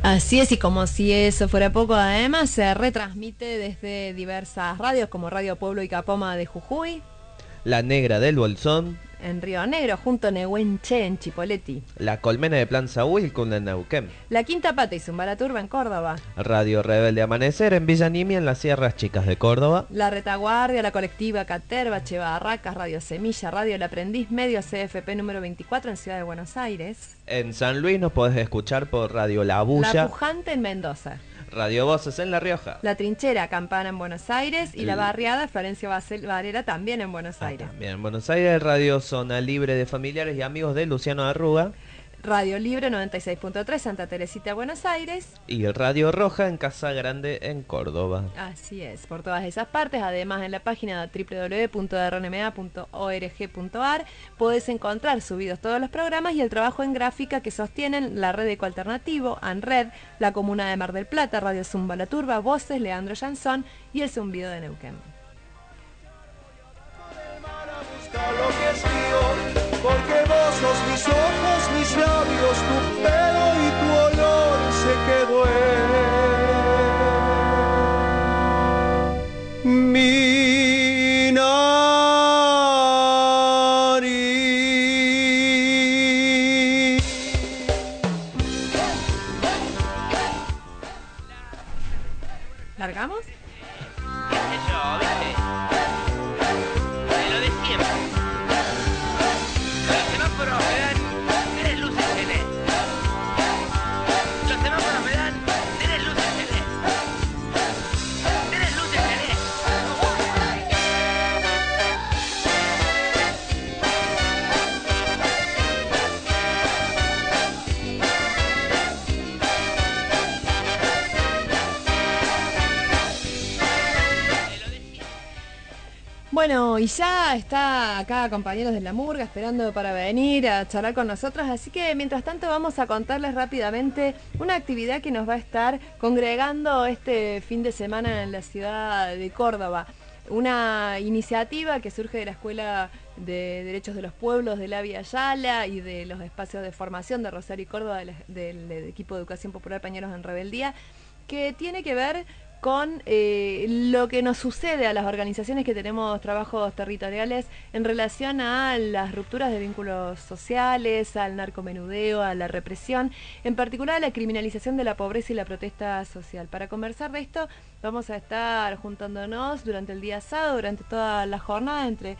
Así es, y como si eso fuera poco, además se retransmite desde diversas radios como Radio Pueblo y Capoma de Jujuy, La Negra del Bolsón, en Río Negro, junto a Nehuenche en Chipoleti, La Colmena de Plan Sahuilcún en Neuquén, La Quinta Pata y Zumbala Turba en Córdoba, Radio Rebelde Amanecer en Villa Nimia en las Sierras Chicas de Córdoba, La Retaguardia, La Colectiva Caterva, Chevarracas, Radio Semilla, Radio El Aprendiz, Medio CFP número 24 en Ciudad de Buenos Aires, en San Luis nos podés escuchar por Radio La La Bulla, Pujante en Mendoza, Radio Voces en La Rioja. La Trinchera Campana en Buenos Aires y La Barriada Florencia Basel- Varela también en Buenos Aires. Bien, en Buenos Aires, Radio Zona Libre de Familiares y Amigos de Luciano Arruga Radio Libre 96.3 Santa Teresita, Buenos Aires. y Radio Roja en Casa Grande en Córdoba. Así es, por todas esas partes, además en la página www.rnma.org.ar podés encontrar subidos todos los programas y el trabajo en gráfica que sostienen la red Eco Alternativo, ANRED, la Comuna de Mar del Plata, Radio Zumba La Turba, Voces, Leandro Jansón y el Zumbido de Neuquén. porque vos sos mis ojos, labios, tu pelo y tu olor se quedó en mi. Y ya está acá compañeros de la Murga esperando para venir a charlar con nosotros, así que mientras tanto vamos a contarles rápidamente una actividad que nos va a estar congregando este fin de semana en la ciudad de Córdoba. Una iniciativa que surge de la Escuela de Derechos de los Pueblos de la Vía Yala y de los espacios de formación de Rosario y Córdoba del- del equipo de Educación Popular Pañeros en Rebeldía, que tiene que ver con eh, lo que nos sucede a las organizaciones que tenemos trabajos territoriales en relación a las rupturas de vínculos sociales, al narcomenudeo, a la represión, en particular a la criminalización de la pobreza y la protesta social. Para conversar de esto vamos a estar juntándonos durante el día sábado, durante toda la jornada entre ¿A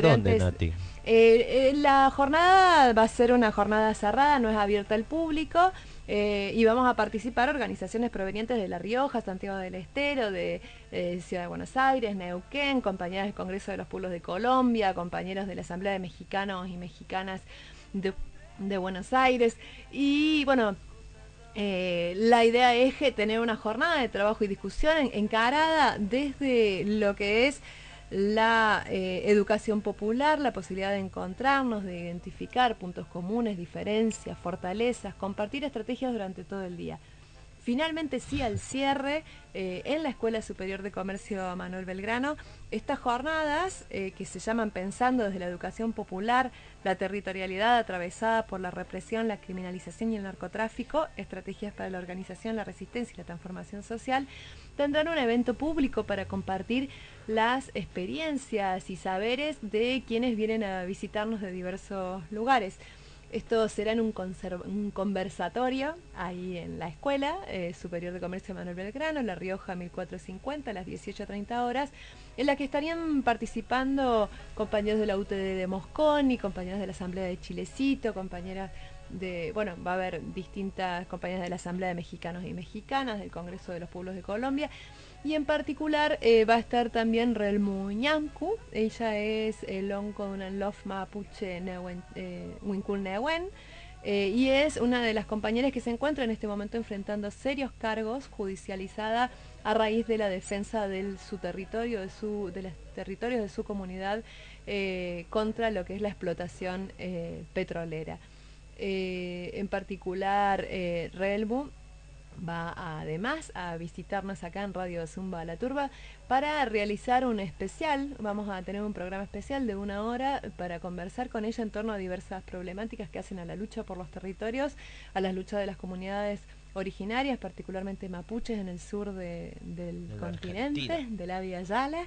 dónde, integrantes Nati? eh, eh, la jornada va a ser una jornada cerrada, no es abierta al público. Eh, y vamos a participar organizaciones provenientes de La Rioja, Santiago del Estero, de eh, Ciudad de Buenos Aires, Neuquén, compañeras del Congreso de los Pueblos de Colombia, compañeros de la Asamblea de Mexicanos y Mexicanas de, Buenos Aires. Y bueno, eh, la idea es tener una jornada de trabajo y discusión en- encarada desde lo que es la eh, educación popular, la posibilidad de encontrarnos, de identificar puntos comunes, diferencias, fortalezas, compartir estrategias durante todo el día. Finalmente, sí, al cierre, eh, en la Escuela Superior de Comercio Manuel Belgrano, estas jornadas eh, que se llaman Pensando desde la Educación Popular, la territorialidad atravesada por la represión, la criminalización y el narcotráfico, estrategias para la organización, la resistencia y la transformación social, tendrán un evento público para compartir las experiencias y saberes de quienes vienen a visitarnos de diversos lugares. Esto será en un, conversatorio ahí en la Escuela eh, Superior de Comercio Manuel Belgrano, La Rioja 1450, a las 18.30 horas, en la que estarían participando compañeros de la UTD de Mosconi, compañeros de la Asamblea de Chilecito, compañeras de, bueno, va a haber distintas compañeras de la Asamblea de Mexicanos y Mexicanas, del Congreso de los Pueblos de Colombia, y en particular eh, va a estar también Relmu Ñancu, ella es el onco de una Love Mapuche Newen, eh, eh, y es una de las compañeras que se encuentra en este momento enfrentando serios cargos judicializada a raíz de la defensa de su territorio, de, su, de los territorios de su comunidad contra lo que es la explotación petrolera. En particular, Relmu va además a visitarnos acá en Radio Zumba La Turba para realizar un especial. Vamos a tener un programa especial de una hora para conversar con ella en torno a diversas problemáticas que hacen a la lucha por los territorios, a las luchas de las comunidades originarias, particularmente mapuches en el sur de- del De la continente, Argentina. de la Vía Yala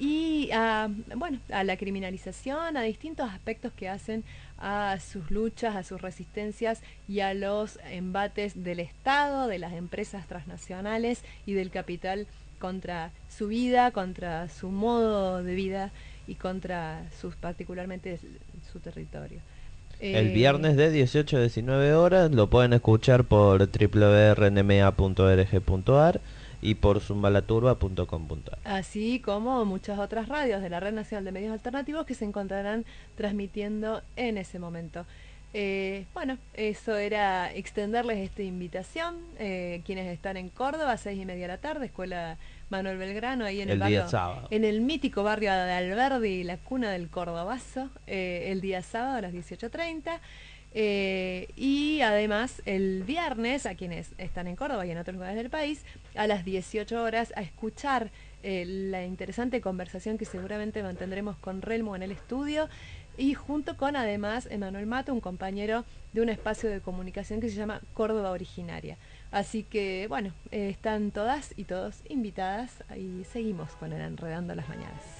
y a, bueno, a la criminalización, a distintos aspectos que hacen a sus luchas, a sus resistencias y a los embates del Estado, de las empresas transnacionales y del capital contra su vida, contra su modo de vida y contra sus particularmente su territorio. El Eh, viernes de 18 a 19 horas lo pueden escuchar por www.rnma.org.ar y por zumbalaturba.com.ar. así como muchas otras radios de la Red Nacional de Medios Alternativos que se encontrarán transmitiendo en ese momento. Eh, bueno, eso era extenderles esta invitación. eh, quienes están en Córdoba, seis y media de la tarde, Escuela Manuel Belgrano, ahí en el, El día barrio, sábado. en el mítico barrio de Alberdi, la cuna del Cordobazo, eh, el día sábado a las 18.30. Eh, y además el viernes, a quienes están en Córdoba y en otros lugares del país, a las 18 horas a escuchar eh, la interesante conversación que seguramente mantendremos con Relmo en el estudio y junto con además Emanuel Mato, un compañero de un espacio de comunicación que se llama Córdoba Originaria. Así que bueno, eh, están todas y todos invitadas y seguimos con el Enredando las Mañanas.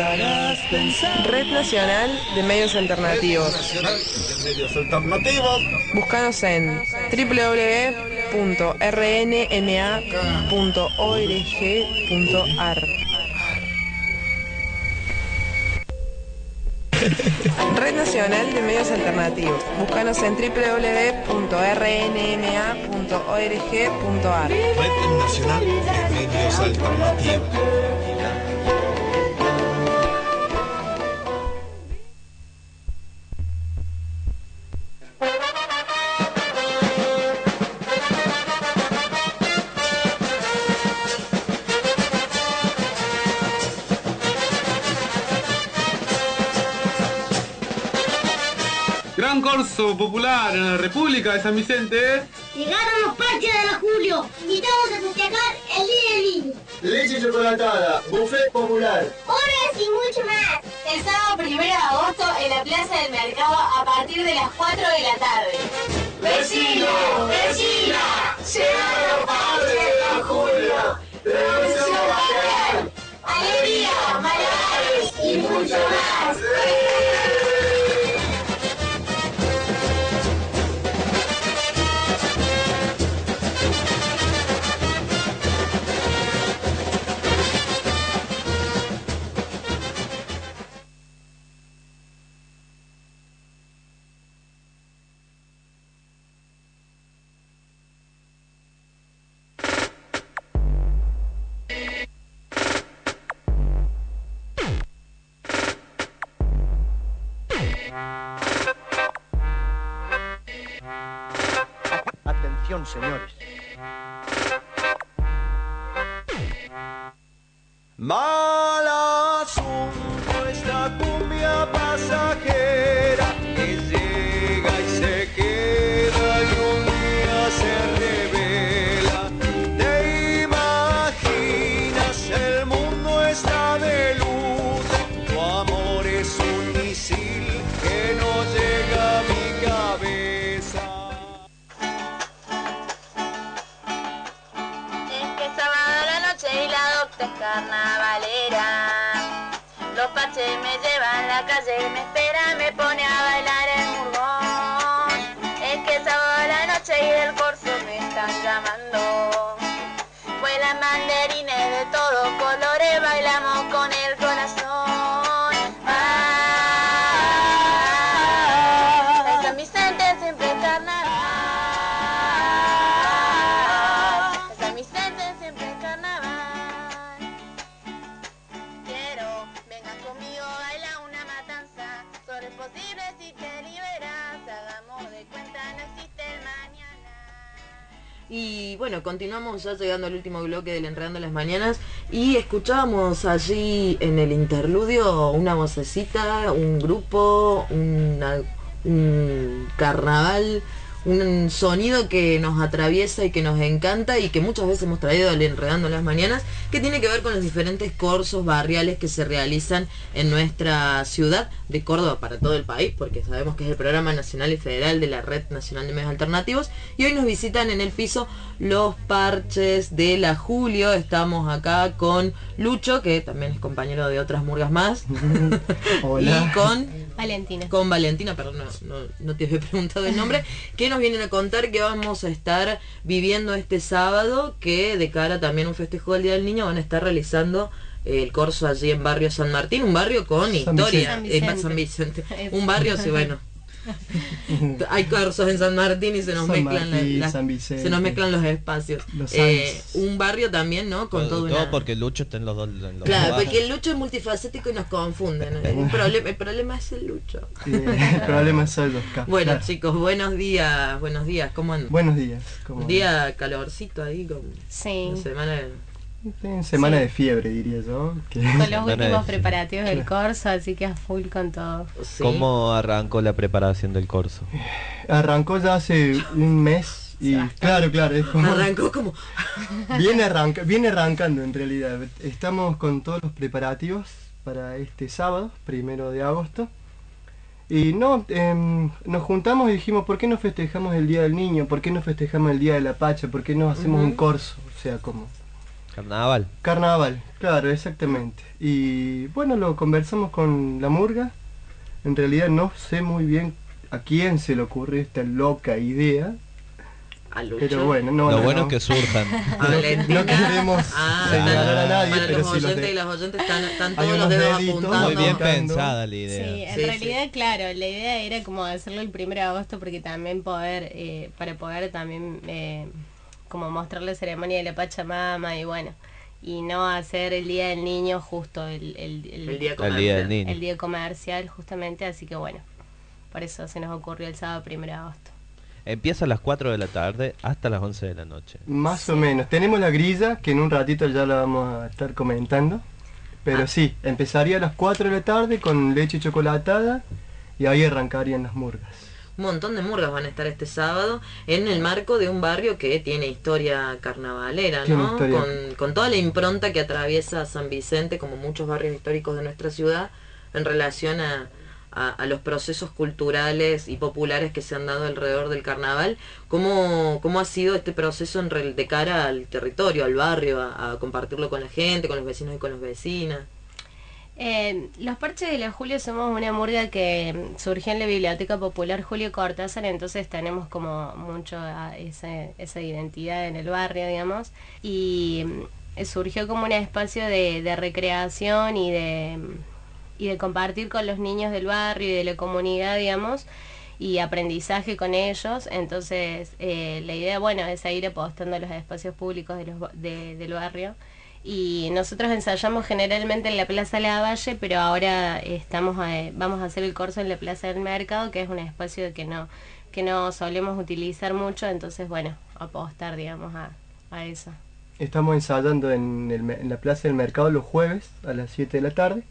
Estarás pensando. Red Nacional de Medios Alternativos. Nacional de Medios Alternativos. Búscanos en www.rnma.org.ar. Red Nacional de Medios Alternativos. Búscanos en www.rnma.org.ar. Red Nacional de Medios Alternativos. Gran corso popular en la República de San Vicente. Llegaron los parches de la Julio vamos a festejar el Día del Niño. Leche chocolatada, buffet popular. Horas y mucho más. El sábado primero de agosto en la Plaza del Mercado a partir de las 4 de la tarde. Vecino, vecina, llegaron padres de la Julio. Revolución Barrial, Alegría, malabares y mucho más. Señores. Mal asunto esta cumbia pasajera que llega y se queda y un día se revela. Te imaginas el mundo está Parches me llevan a la calle, me espera, me pone a bailar el murgón. Es que es sábado la noche y del corso me están llamando. Vuelan banderines de todos colores, bailamos con el Y bueno, continuamos ya llegando al último bloque del Enredando las Mañanas. Y escuchábamos allí en el interludio una vocecita, un grupo, un carnaval, un sonido que nos atraviesa y que nos encanta y que muchas veces hemos traído al Enredando las Mañanas, que tiene que ver con los diferentes corsos barriales que se realizan en nuestra ciudad de Córdoba para todo el país, porque sabemos que es el programa nacional y federal de la Red Nacional de Medios Alternativos. Y hoy nos visitan en el piso los parches de la Julio. Estamos acá con Lucho, que también es compañero de otras murgas más. Hola. Y con Valentina. con Valentina, perdón, no, no- no te había preguntado el nombre, que nos vienen a contar que vamos a estar viviendo este sábado, que de cara también a un festejo del Día del Niño van a estar realizando el corso allí en barrio San Martín, un barrio con San historia, Vicente. eh, San Vicente, un barrio, sí, bueno. Hay corsos en San Martín y se nos San mezclan la- Martín, la- San Vicente. se nos mezclan los espacios. Los Eh, un barrio también, ¿no? Con todo Todo una porque Lucho está en los dos. en los Claro, dos porque el Lucho es multifacético y nos confunden. El problema, el problema es el Lucho. el problema son los Bueno claro. chicos, buenos días, buenos días, ¿cómo andan? Buenos días. ¿cómo Un día calorcito ahí con Sí. una semana de- Semana Sí. de fiebre, diría yo. que- Con los últimos preparativos del corso, así que a full con todo. ¿Cómo arrancó la preparación del corso? Arrancó ya hace un mes y claro, claro, es como... Arrancó como... Viene, arranca, viene arrancando en realidad. Estamos con todos los preparativos para este sábado, primero de agosto. Y no, em, nos juntamos y dijimos, ¿por qué no festejamos el Día del Niño? ¿Por qué no festejamos el Día de la Pacha? ¿Por qué no hacemos un corso? O sea, como Carnaval. carnaval, claro, exactamente. Y bueno, lo conversamos con la murga. En realidad no sé muy bien a quién se le ocurre esta loca idea. A Lucho. Pero bueno, no, Lo no, bueno no. es que surjan. A Valentina. No queremos Ah, señalar a nadie, para pero los los oyentes de- y las oyentes están, están Hay todos los unos dedos deditos apuntando. Muy bien pensada la idea. Sí, en Sí, realidad, claro, la idea era como hacerlo el primero de agosto porque también poder, eh, para poder también eh, como mostrar la ceremonia de la Pachamama y bueno, y no hacer el Día del Niño justo el, el, El día El día del niño. el día comercial justamente, así que bueno, por eso se nos ocurrió el sábado primero de agosto. Empieza a las 4 de la tarde hasta las 11 de la noche. Más o menos. Tenemos la grilla, que en un ratito ya la vamos a estar comentando. Pero sí, empezaría a las 4 de la tarde con leche chocolatada y ahí arrancarían las murgas. Un montón de murgas van a estar este sábado en el marco de un barrio que tiene historia carnavalera, ¿no? historia. Con, con toda la impronta que atraviesa San Vicente, como muchos barrios históricos de nuestra ciudad, en relación a, a- a los procesos culturales y populares que se han dado alrededor del carnaval. ¿Cómo, cómo ha sido este proceso en de cara al territorio, al barrio, a, a compartirlo con la gente, con los vecinos y con las vecinas? Eh, los Parches de la Julio somos una murga que mm, surgió en la Biblioteca Popular Julio Cortázar, entonces tenemos como mucho a esa, identidad en el barrio, digamos, y mm, surgió como un espacio de, recreación y de, compartir con los niños del barrio y de la comunidad, digamos, y aprendizaje con ellos. Entonces, eh, la idea, bueno, es ir apostando a los espacios públicos del barrio. Y nosotros ensayamos generalmente en la Plaza Lavalle, pero ahora estamos a- vamos a hacer el curso en la Plaza del Mercado, que es un espacio que no, que no solemos utilizar mucho, entonces, bueno, apostar, digamos, a, a eso. Estamos ensayando en, el en la Plaza del Mercado los jueves a las 7 de la tarde.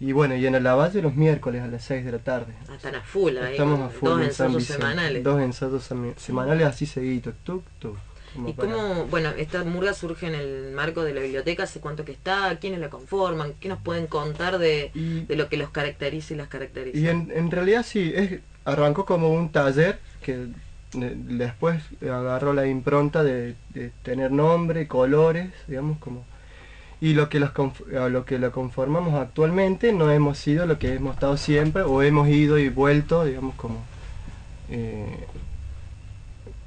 Y bueno, y en el Lavalle los miércoles a las 6 de la tarde. Ah, Están a full ahí. Estamos a full Dos en ensayos semanales. Dos ensayos semanales así seguidos. Tuk, tuk. Como ¿Y para- cómo, bueno, esta murga surge en el marco de la biblioteca? ¿Hace cuánto que está? ¿Quiénes la conforman? ¿Qué nos pueden contar de, de lo que los caracteriza y las caracteriza? Y en, en realidad sí, es, arrancó como un taller que eh, después agarró la impronta de, de tener nombre, colores, digamos, como... Y lo que, los lo que lo conformamos actualmente no hemos sido lo que hemos estado siempre o hemos ido y vuelto, digamos, como... eh,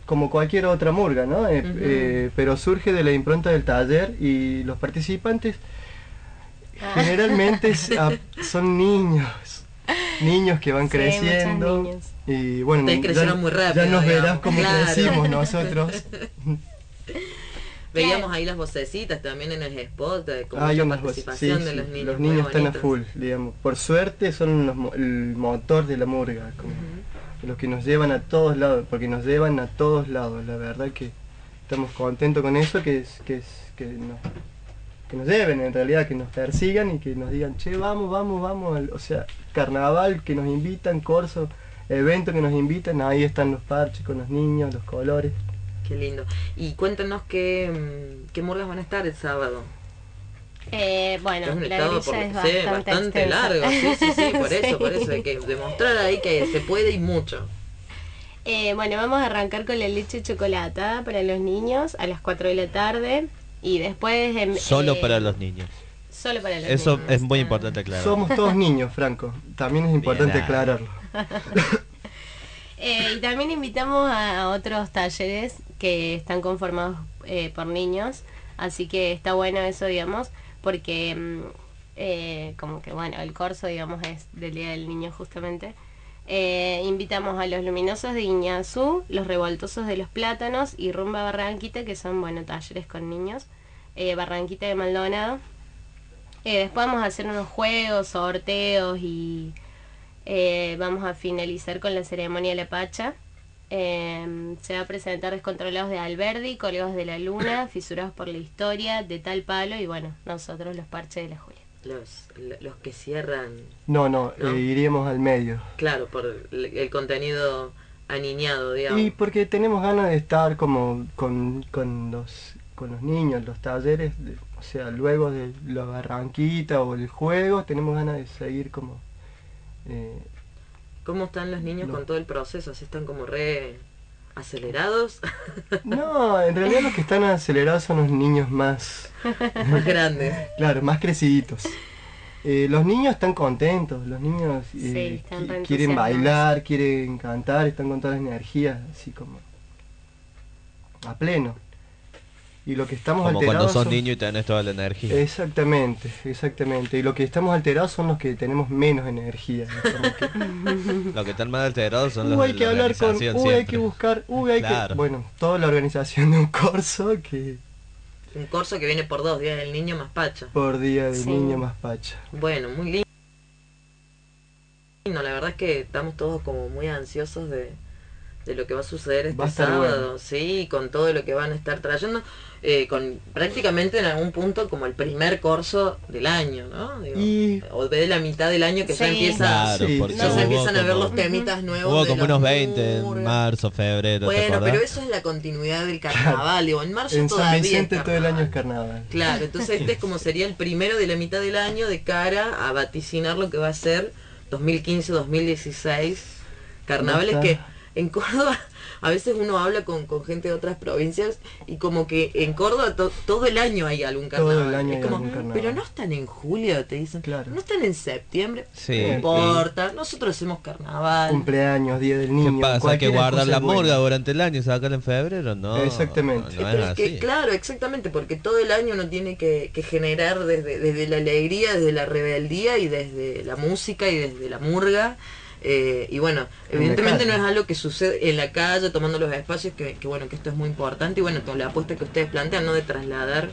como cualquier otra murga, ¿no? Eh, eh, pero surge de la impronta del taller y los participantes Ah. generalmente ah, son niños, niños que van Sí, creciendo y bueno, Ustedes crecieron ya, muy rápido, ya nos digamos, verás cómo claro. crecimos nosotros. Veíamos ahí las vocecitas también en el spot, con Hay mucha participación sí, de sí, los niños. los niños están a full, digamos. Por suerte son los el motor de la murga, como los que nos llevan a todos lados, porque nos llevan a todos lados. La verdad que estamos contentos con eso, que es, que es, que nos, que nos lleven en realidad, que nos persigan y que nos digan, che, vamos, vamos, vamos, o sea, carnaval que nos invitan, corso, evento que nos invitan, ahí están los parches con los niños, los colores. Qué lindo. Y cuéntenos qué, qué murgas van a estar el sábado. Eh, bueno, Que es un la estado por- es sí, bastante, largo. Sí, sí, sí, por eso, por eso. Hay que demostrar ahí que se puede y mucho. Eh, bueno, vamos a arrancar con la leche chocolatada para los niños a las 4 de la tarde y después... Solo eh, para los niños. Solo para los Eso niños. es muy importante aclarar. Somos todos niños, Franco. También es importante Bien, aclararlo. Eh, y también invitamos a, a otros talleres que están conformados eh, por niños, así que está bueno eso, digamos, porque mm, eh, como que bueno, el corso, digamos, es del Día del Niño justamente. Eh, invitamos a los luminosos de Iñazú, los revoltosos de los plátanos y Rumba Barranquita, que son, bueno, talleres con niños. Eh, Barranquita de Maldonado. Eh, después vamos a hacer unos juegos, sorteos y vamos a finalizar con la ceremonia de la Pacha. Eh, se va a presentar Descontrolados de Alberdi, Colgados de la Luna, Fisurados por la Historia, de tal palo y bueno, nosotros los parches de la Julia. Los, los que cierran, No, no, ¿No? eh, iríamos al medio. claro, por el, el contenido aniñado, digamos. Y porque tenemos ganas de estar como con, con los con los niños, los talleres, de- o sea, luego de la barranquita o el juego, tenemos ganas de seguir como... eh, ¿Cómo están los niños No. con todo el proceso? ¿Así están como re acelerados? no, en realidad los que están acelerados son los niños más... Más grandes. Claro, más creciditos. Eh, los niños están contentos, los niños eh, están qui- re quieren bailar, quieren cantar, están con todas las energías, así como a pleno. Y lo que estamos Como cuando sos son- niño y tenés toda la energía. Exactamente, exactamente. Y lo que estamos alterados son los que tenemos menos energía. Como que, Los que están más alterados son los "Uy, de hay que hablar con, uy, organización hay que buscar, uy, hay Claro. que... Bueno, toda la organización de un curso que Un corso que viene por dos días del niño más pacha. por día de Sí. niño más pacha. Bueno, muy lindo. La verdad es que estamos todos como muy ansiosos de, de lo que va a suceder este Va a estar sábado, bueno. sí, con todo lo que van a estar trayendo, eh, con prácticamente en algún punto como el primer corso del año, ¿no? Digo, Y o de la mitad del año que ya Sí. empieza, Claro, Sí, porque ya se empiezan a ver los temitas nuevos. Hubo de como los unos 20 en marzo, febrero, ¿te Bueno, pero eso es la continuidad del carnaval, digo, en marzo En San todavía Vicente es todo el año es carnaval. Claro, entonces este es como sería el primero de la mitad del año de cara a vaticinar lo que va a ser 2015-2016 carnavales Ajá. que en Córdoba a veces uno habla con, con gente de otras provincias y como que en Córdoba to- todo el año hay algún Todo carnaval. el año es hay como, algún carnaval. pero no están en julio, te dicen. Claro. No están en septiembre. Sí. No importa, nosotros hacemos carnaval. Cumpleaños, Día del ¿Qué Niño. pasa? ¿Hay que guardar la buena. murga durante el año sacarla en febrero? No. Exactamente. No, Pero es es que, claro, exactamente, porque todo el año uno tiene que, que generar desde, desde la alegría, desde la rebeldía y desde la música y desde la murga. Eh, y bueno, evidentemente no es algo que sucede en la calle, tomando los espacios, que, que bueno, que esto es muy importante. Y bueno, con la apuesta que ustedes plantean, ¿no? De trasladar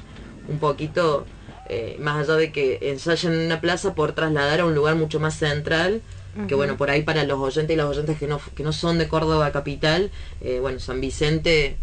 un poquito, eh, más allá de que ensayen en una plaza, por trasladar a un lugar mucho más central. Que bueno, por ahí para los oyentes y las oyentes que no, que no son de Córdoba capital, eh, bueno, San Vicente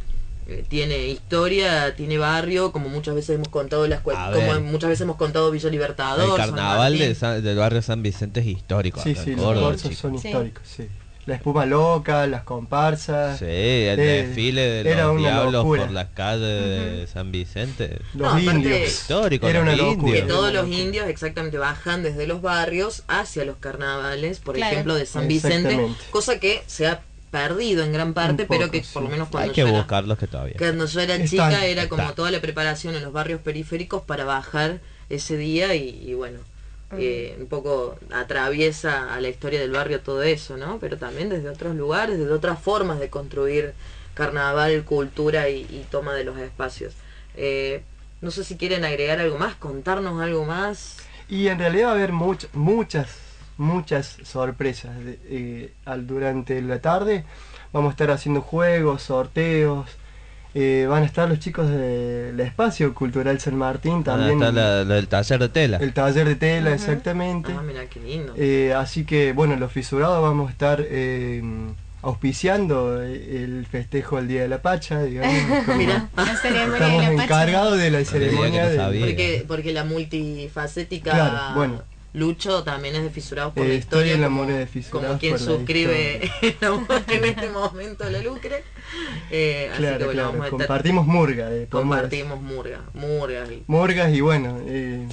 eh, tiene historia, tiene barrio, como muchas veces hemos contado las como muchas veces hemos contado Villa Libertador, El carnaval de San- del barrio San Vicente es histórico. Sí, sí, los Córdoba, chicos. son históricos, sí. La espuma loca, las comparsas, Sí, el Eh, desfile de era los diablos locura. por las calles de San Vicente. los No, aparte- indios. Histórico, Era los una locura. indios. que todos los indios exactamente bajan desde los barrios hacia los carnavales, por Claro. ejemplo de San Vicente, cosa que se ha perdido en gran parte, pero que sí. por lo menos cuando Hay que yo era- buscarlos que todavía. Cuando yo era Están, chica era como están. toda la preparación en los barrios periféricos para bajar ese día y, y bueno, eh, un poco atraviesa a la historia del barrio todo eso, ¿no? Pero también desde otros lugares, desde otras formas de construir carnaval, cultura y, y toma de los espacios. Eh, no sé si quieren agregar algo más, contarnos algo más. Y en realidad va a haber much- muchas, muchas sorpresas de- eh, al, durante la tarde. Vamos a estar haciendo juegos, sorteos. eh, van a estar los chicos del Espacio Cultural San Martín Ah, también. está la- la- el taller de tela. El taller de tela, exactamente. Ah, mira, qué lindo. Eh, así que, bueno, los fisurados vamos a estar eh, auspiciando eh, el festejo del Día de la Pacha, digamos. Mira. La ceremonia Estamos de la Pacha. encargados de la ceremonia no de... Porque, porque la multifacética Claro, bueno. Lucho también es de Fisurados por Eh, la estoy historia. en la como, de Fisurados como quien suscribe en este momento la lucre. Eh, así Claro, que bueno, claro, vamos a estar- compartimos murga. eh, compartimos murga, murgas y, Murgas y bueno, eh,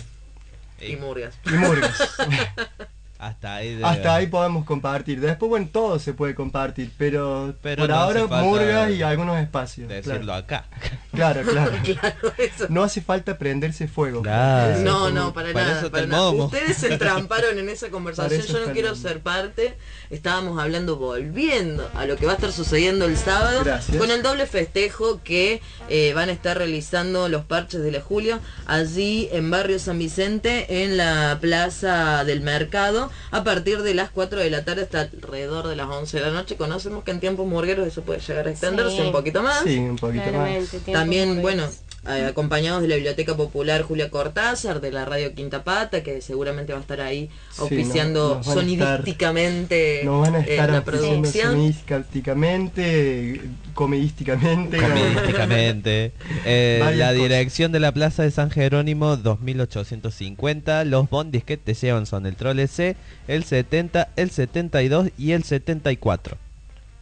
y murgas. y murgas. Hasta ahí. Hasta ahí podemos compartir. Después, bueno, todo se puede compartir, pero, Pero por no ahora murgas y algunos espacios. Decirlo Claro, acá. claro. claro. Claro, eso. No hace falta prenderse fuego. Claro. Eso No, no, para, para nada. para nada. Ustedes se entramparon en esa conversación, yo no quiero ser parte. Estábamos hablando, volviendo a lo que va a estar sucediendo el sábado, Gracias. con el doble festejo que eh, van a estar realizando los parches de la Julio, allí en Barrio San Vicente, en la Plaza del Mercado, a partir de las 4 de la tarde hasta alrededor de las 11 de la noche. Conocemos que en tiempos murgueros eso puede llegar a extenderse Sí. un poquito más. Sí, un poquito más. Claramente, También, bueno. Eh, acompañados de la Biblioteca Popular Julia Cortázar, de la Radio Quinta Pata, que seguramente va a estar ahí Sí, auspiciando nos- nos van a estar- sonidísticamente Nos van a eh, estar la ofreciendo producción. sonidísticamente, comedísticamente. Comedísticamente. Eh, la dirección de la Plaza de San Jerónimo 2850. Los bondis que te llevan son el Trole C, el 70, el 72 y el 74.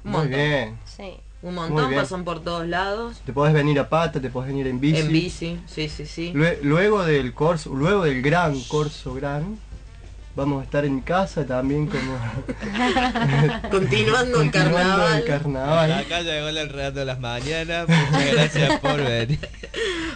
Un Muy montón. bien. Sí. Un montón, pasan por todos lados. Te podés venir a pata, te podés venir en bici. En bici, sí, sí, sí. Lue- Luego del corso, luego del gran corso gran, vamos a estar en casa también como Continuando el continuando carnaval. el carnaval. Acá llegó el enredando de las mañanas. Muchas gracias por venir.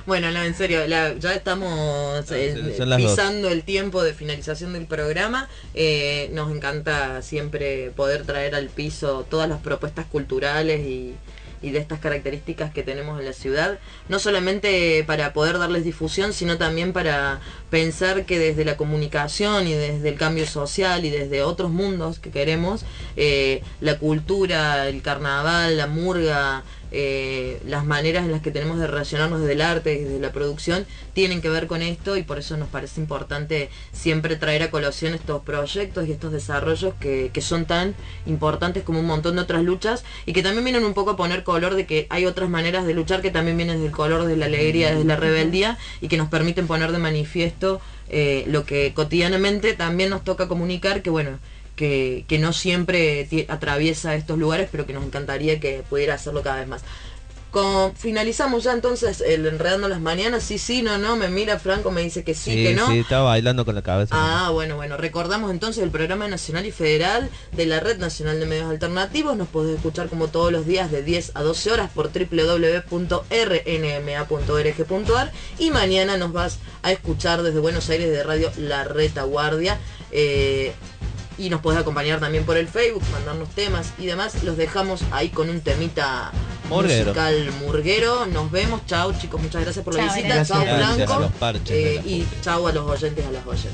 Bueno, no, en serio, la- ya estamos eh, son las pisando el tiempo de finalización del programa. Eh, nos encanta siempre poder traer al piso todas las propuestas culturales y, y de estas características que tenemos en la ciudad, no solamente para poder darles difusión, sino también para pensar que desde la comunicación y desde el cambio social y desde otros mundos que queremos, eh, la cultura, el carnaval, la murga, eh, las maneras en las que tenemos de relacionarnos desde el arte desde la producción tienen que ver con esto y por eso nos parece importante siempre traer a colación estos proyectos y estos desarrollos que, que son tan importantes como un montón de otras luchas y que también vienen un poco a poner color de que hay otras maneras de luchar que también vienen del color de la alegría, desde la rebeldía y que nos permiten poner de manifiesto eh, lo que cotidianamente también nos toca comunicar, que bueno, que, que no siempre atraviesa estos lugares, pero que nos encantaría que pudiera hacerlo cada vez más. Con- finalizamos ya entonces el Enredando las Mañanas, sí, sí, no, no, me mira Franco, me dice que sí, que no. sí, estaba bailando con la cabeza. Ah, bueno, bueno, recordamos entonces el programa nacional y federal de la Red Nacional de Medios Alternativos. Nos podés escuchar como todos los días de 10 a 12 horas por www.rnma.org.ar y mañana nos vas a escuchar desde Buenos Aires de Radio La Retaguardia. Eh, y nos podés acompañar también por el Facebook, mandarnos temas y demás. Los dejamos ahí con un temita Murguero. musical murguero. Nos vemos, chao chicos, muchas gracias por la visita, chao Gracias a Blanco los parches Eh, y chao a los oyentes, a las oyentes.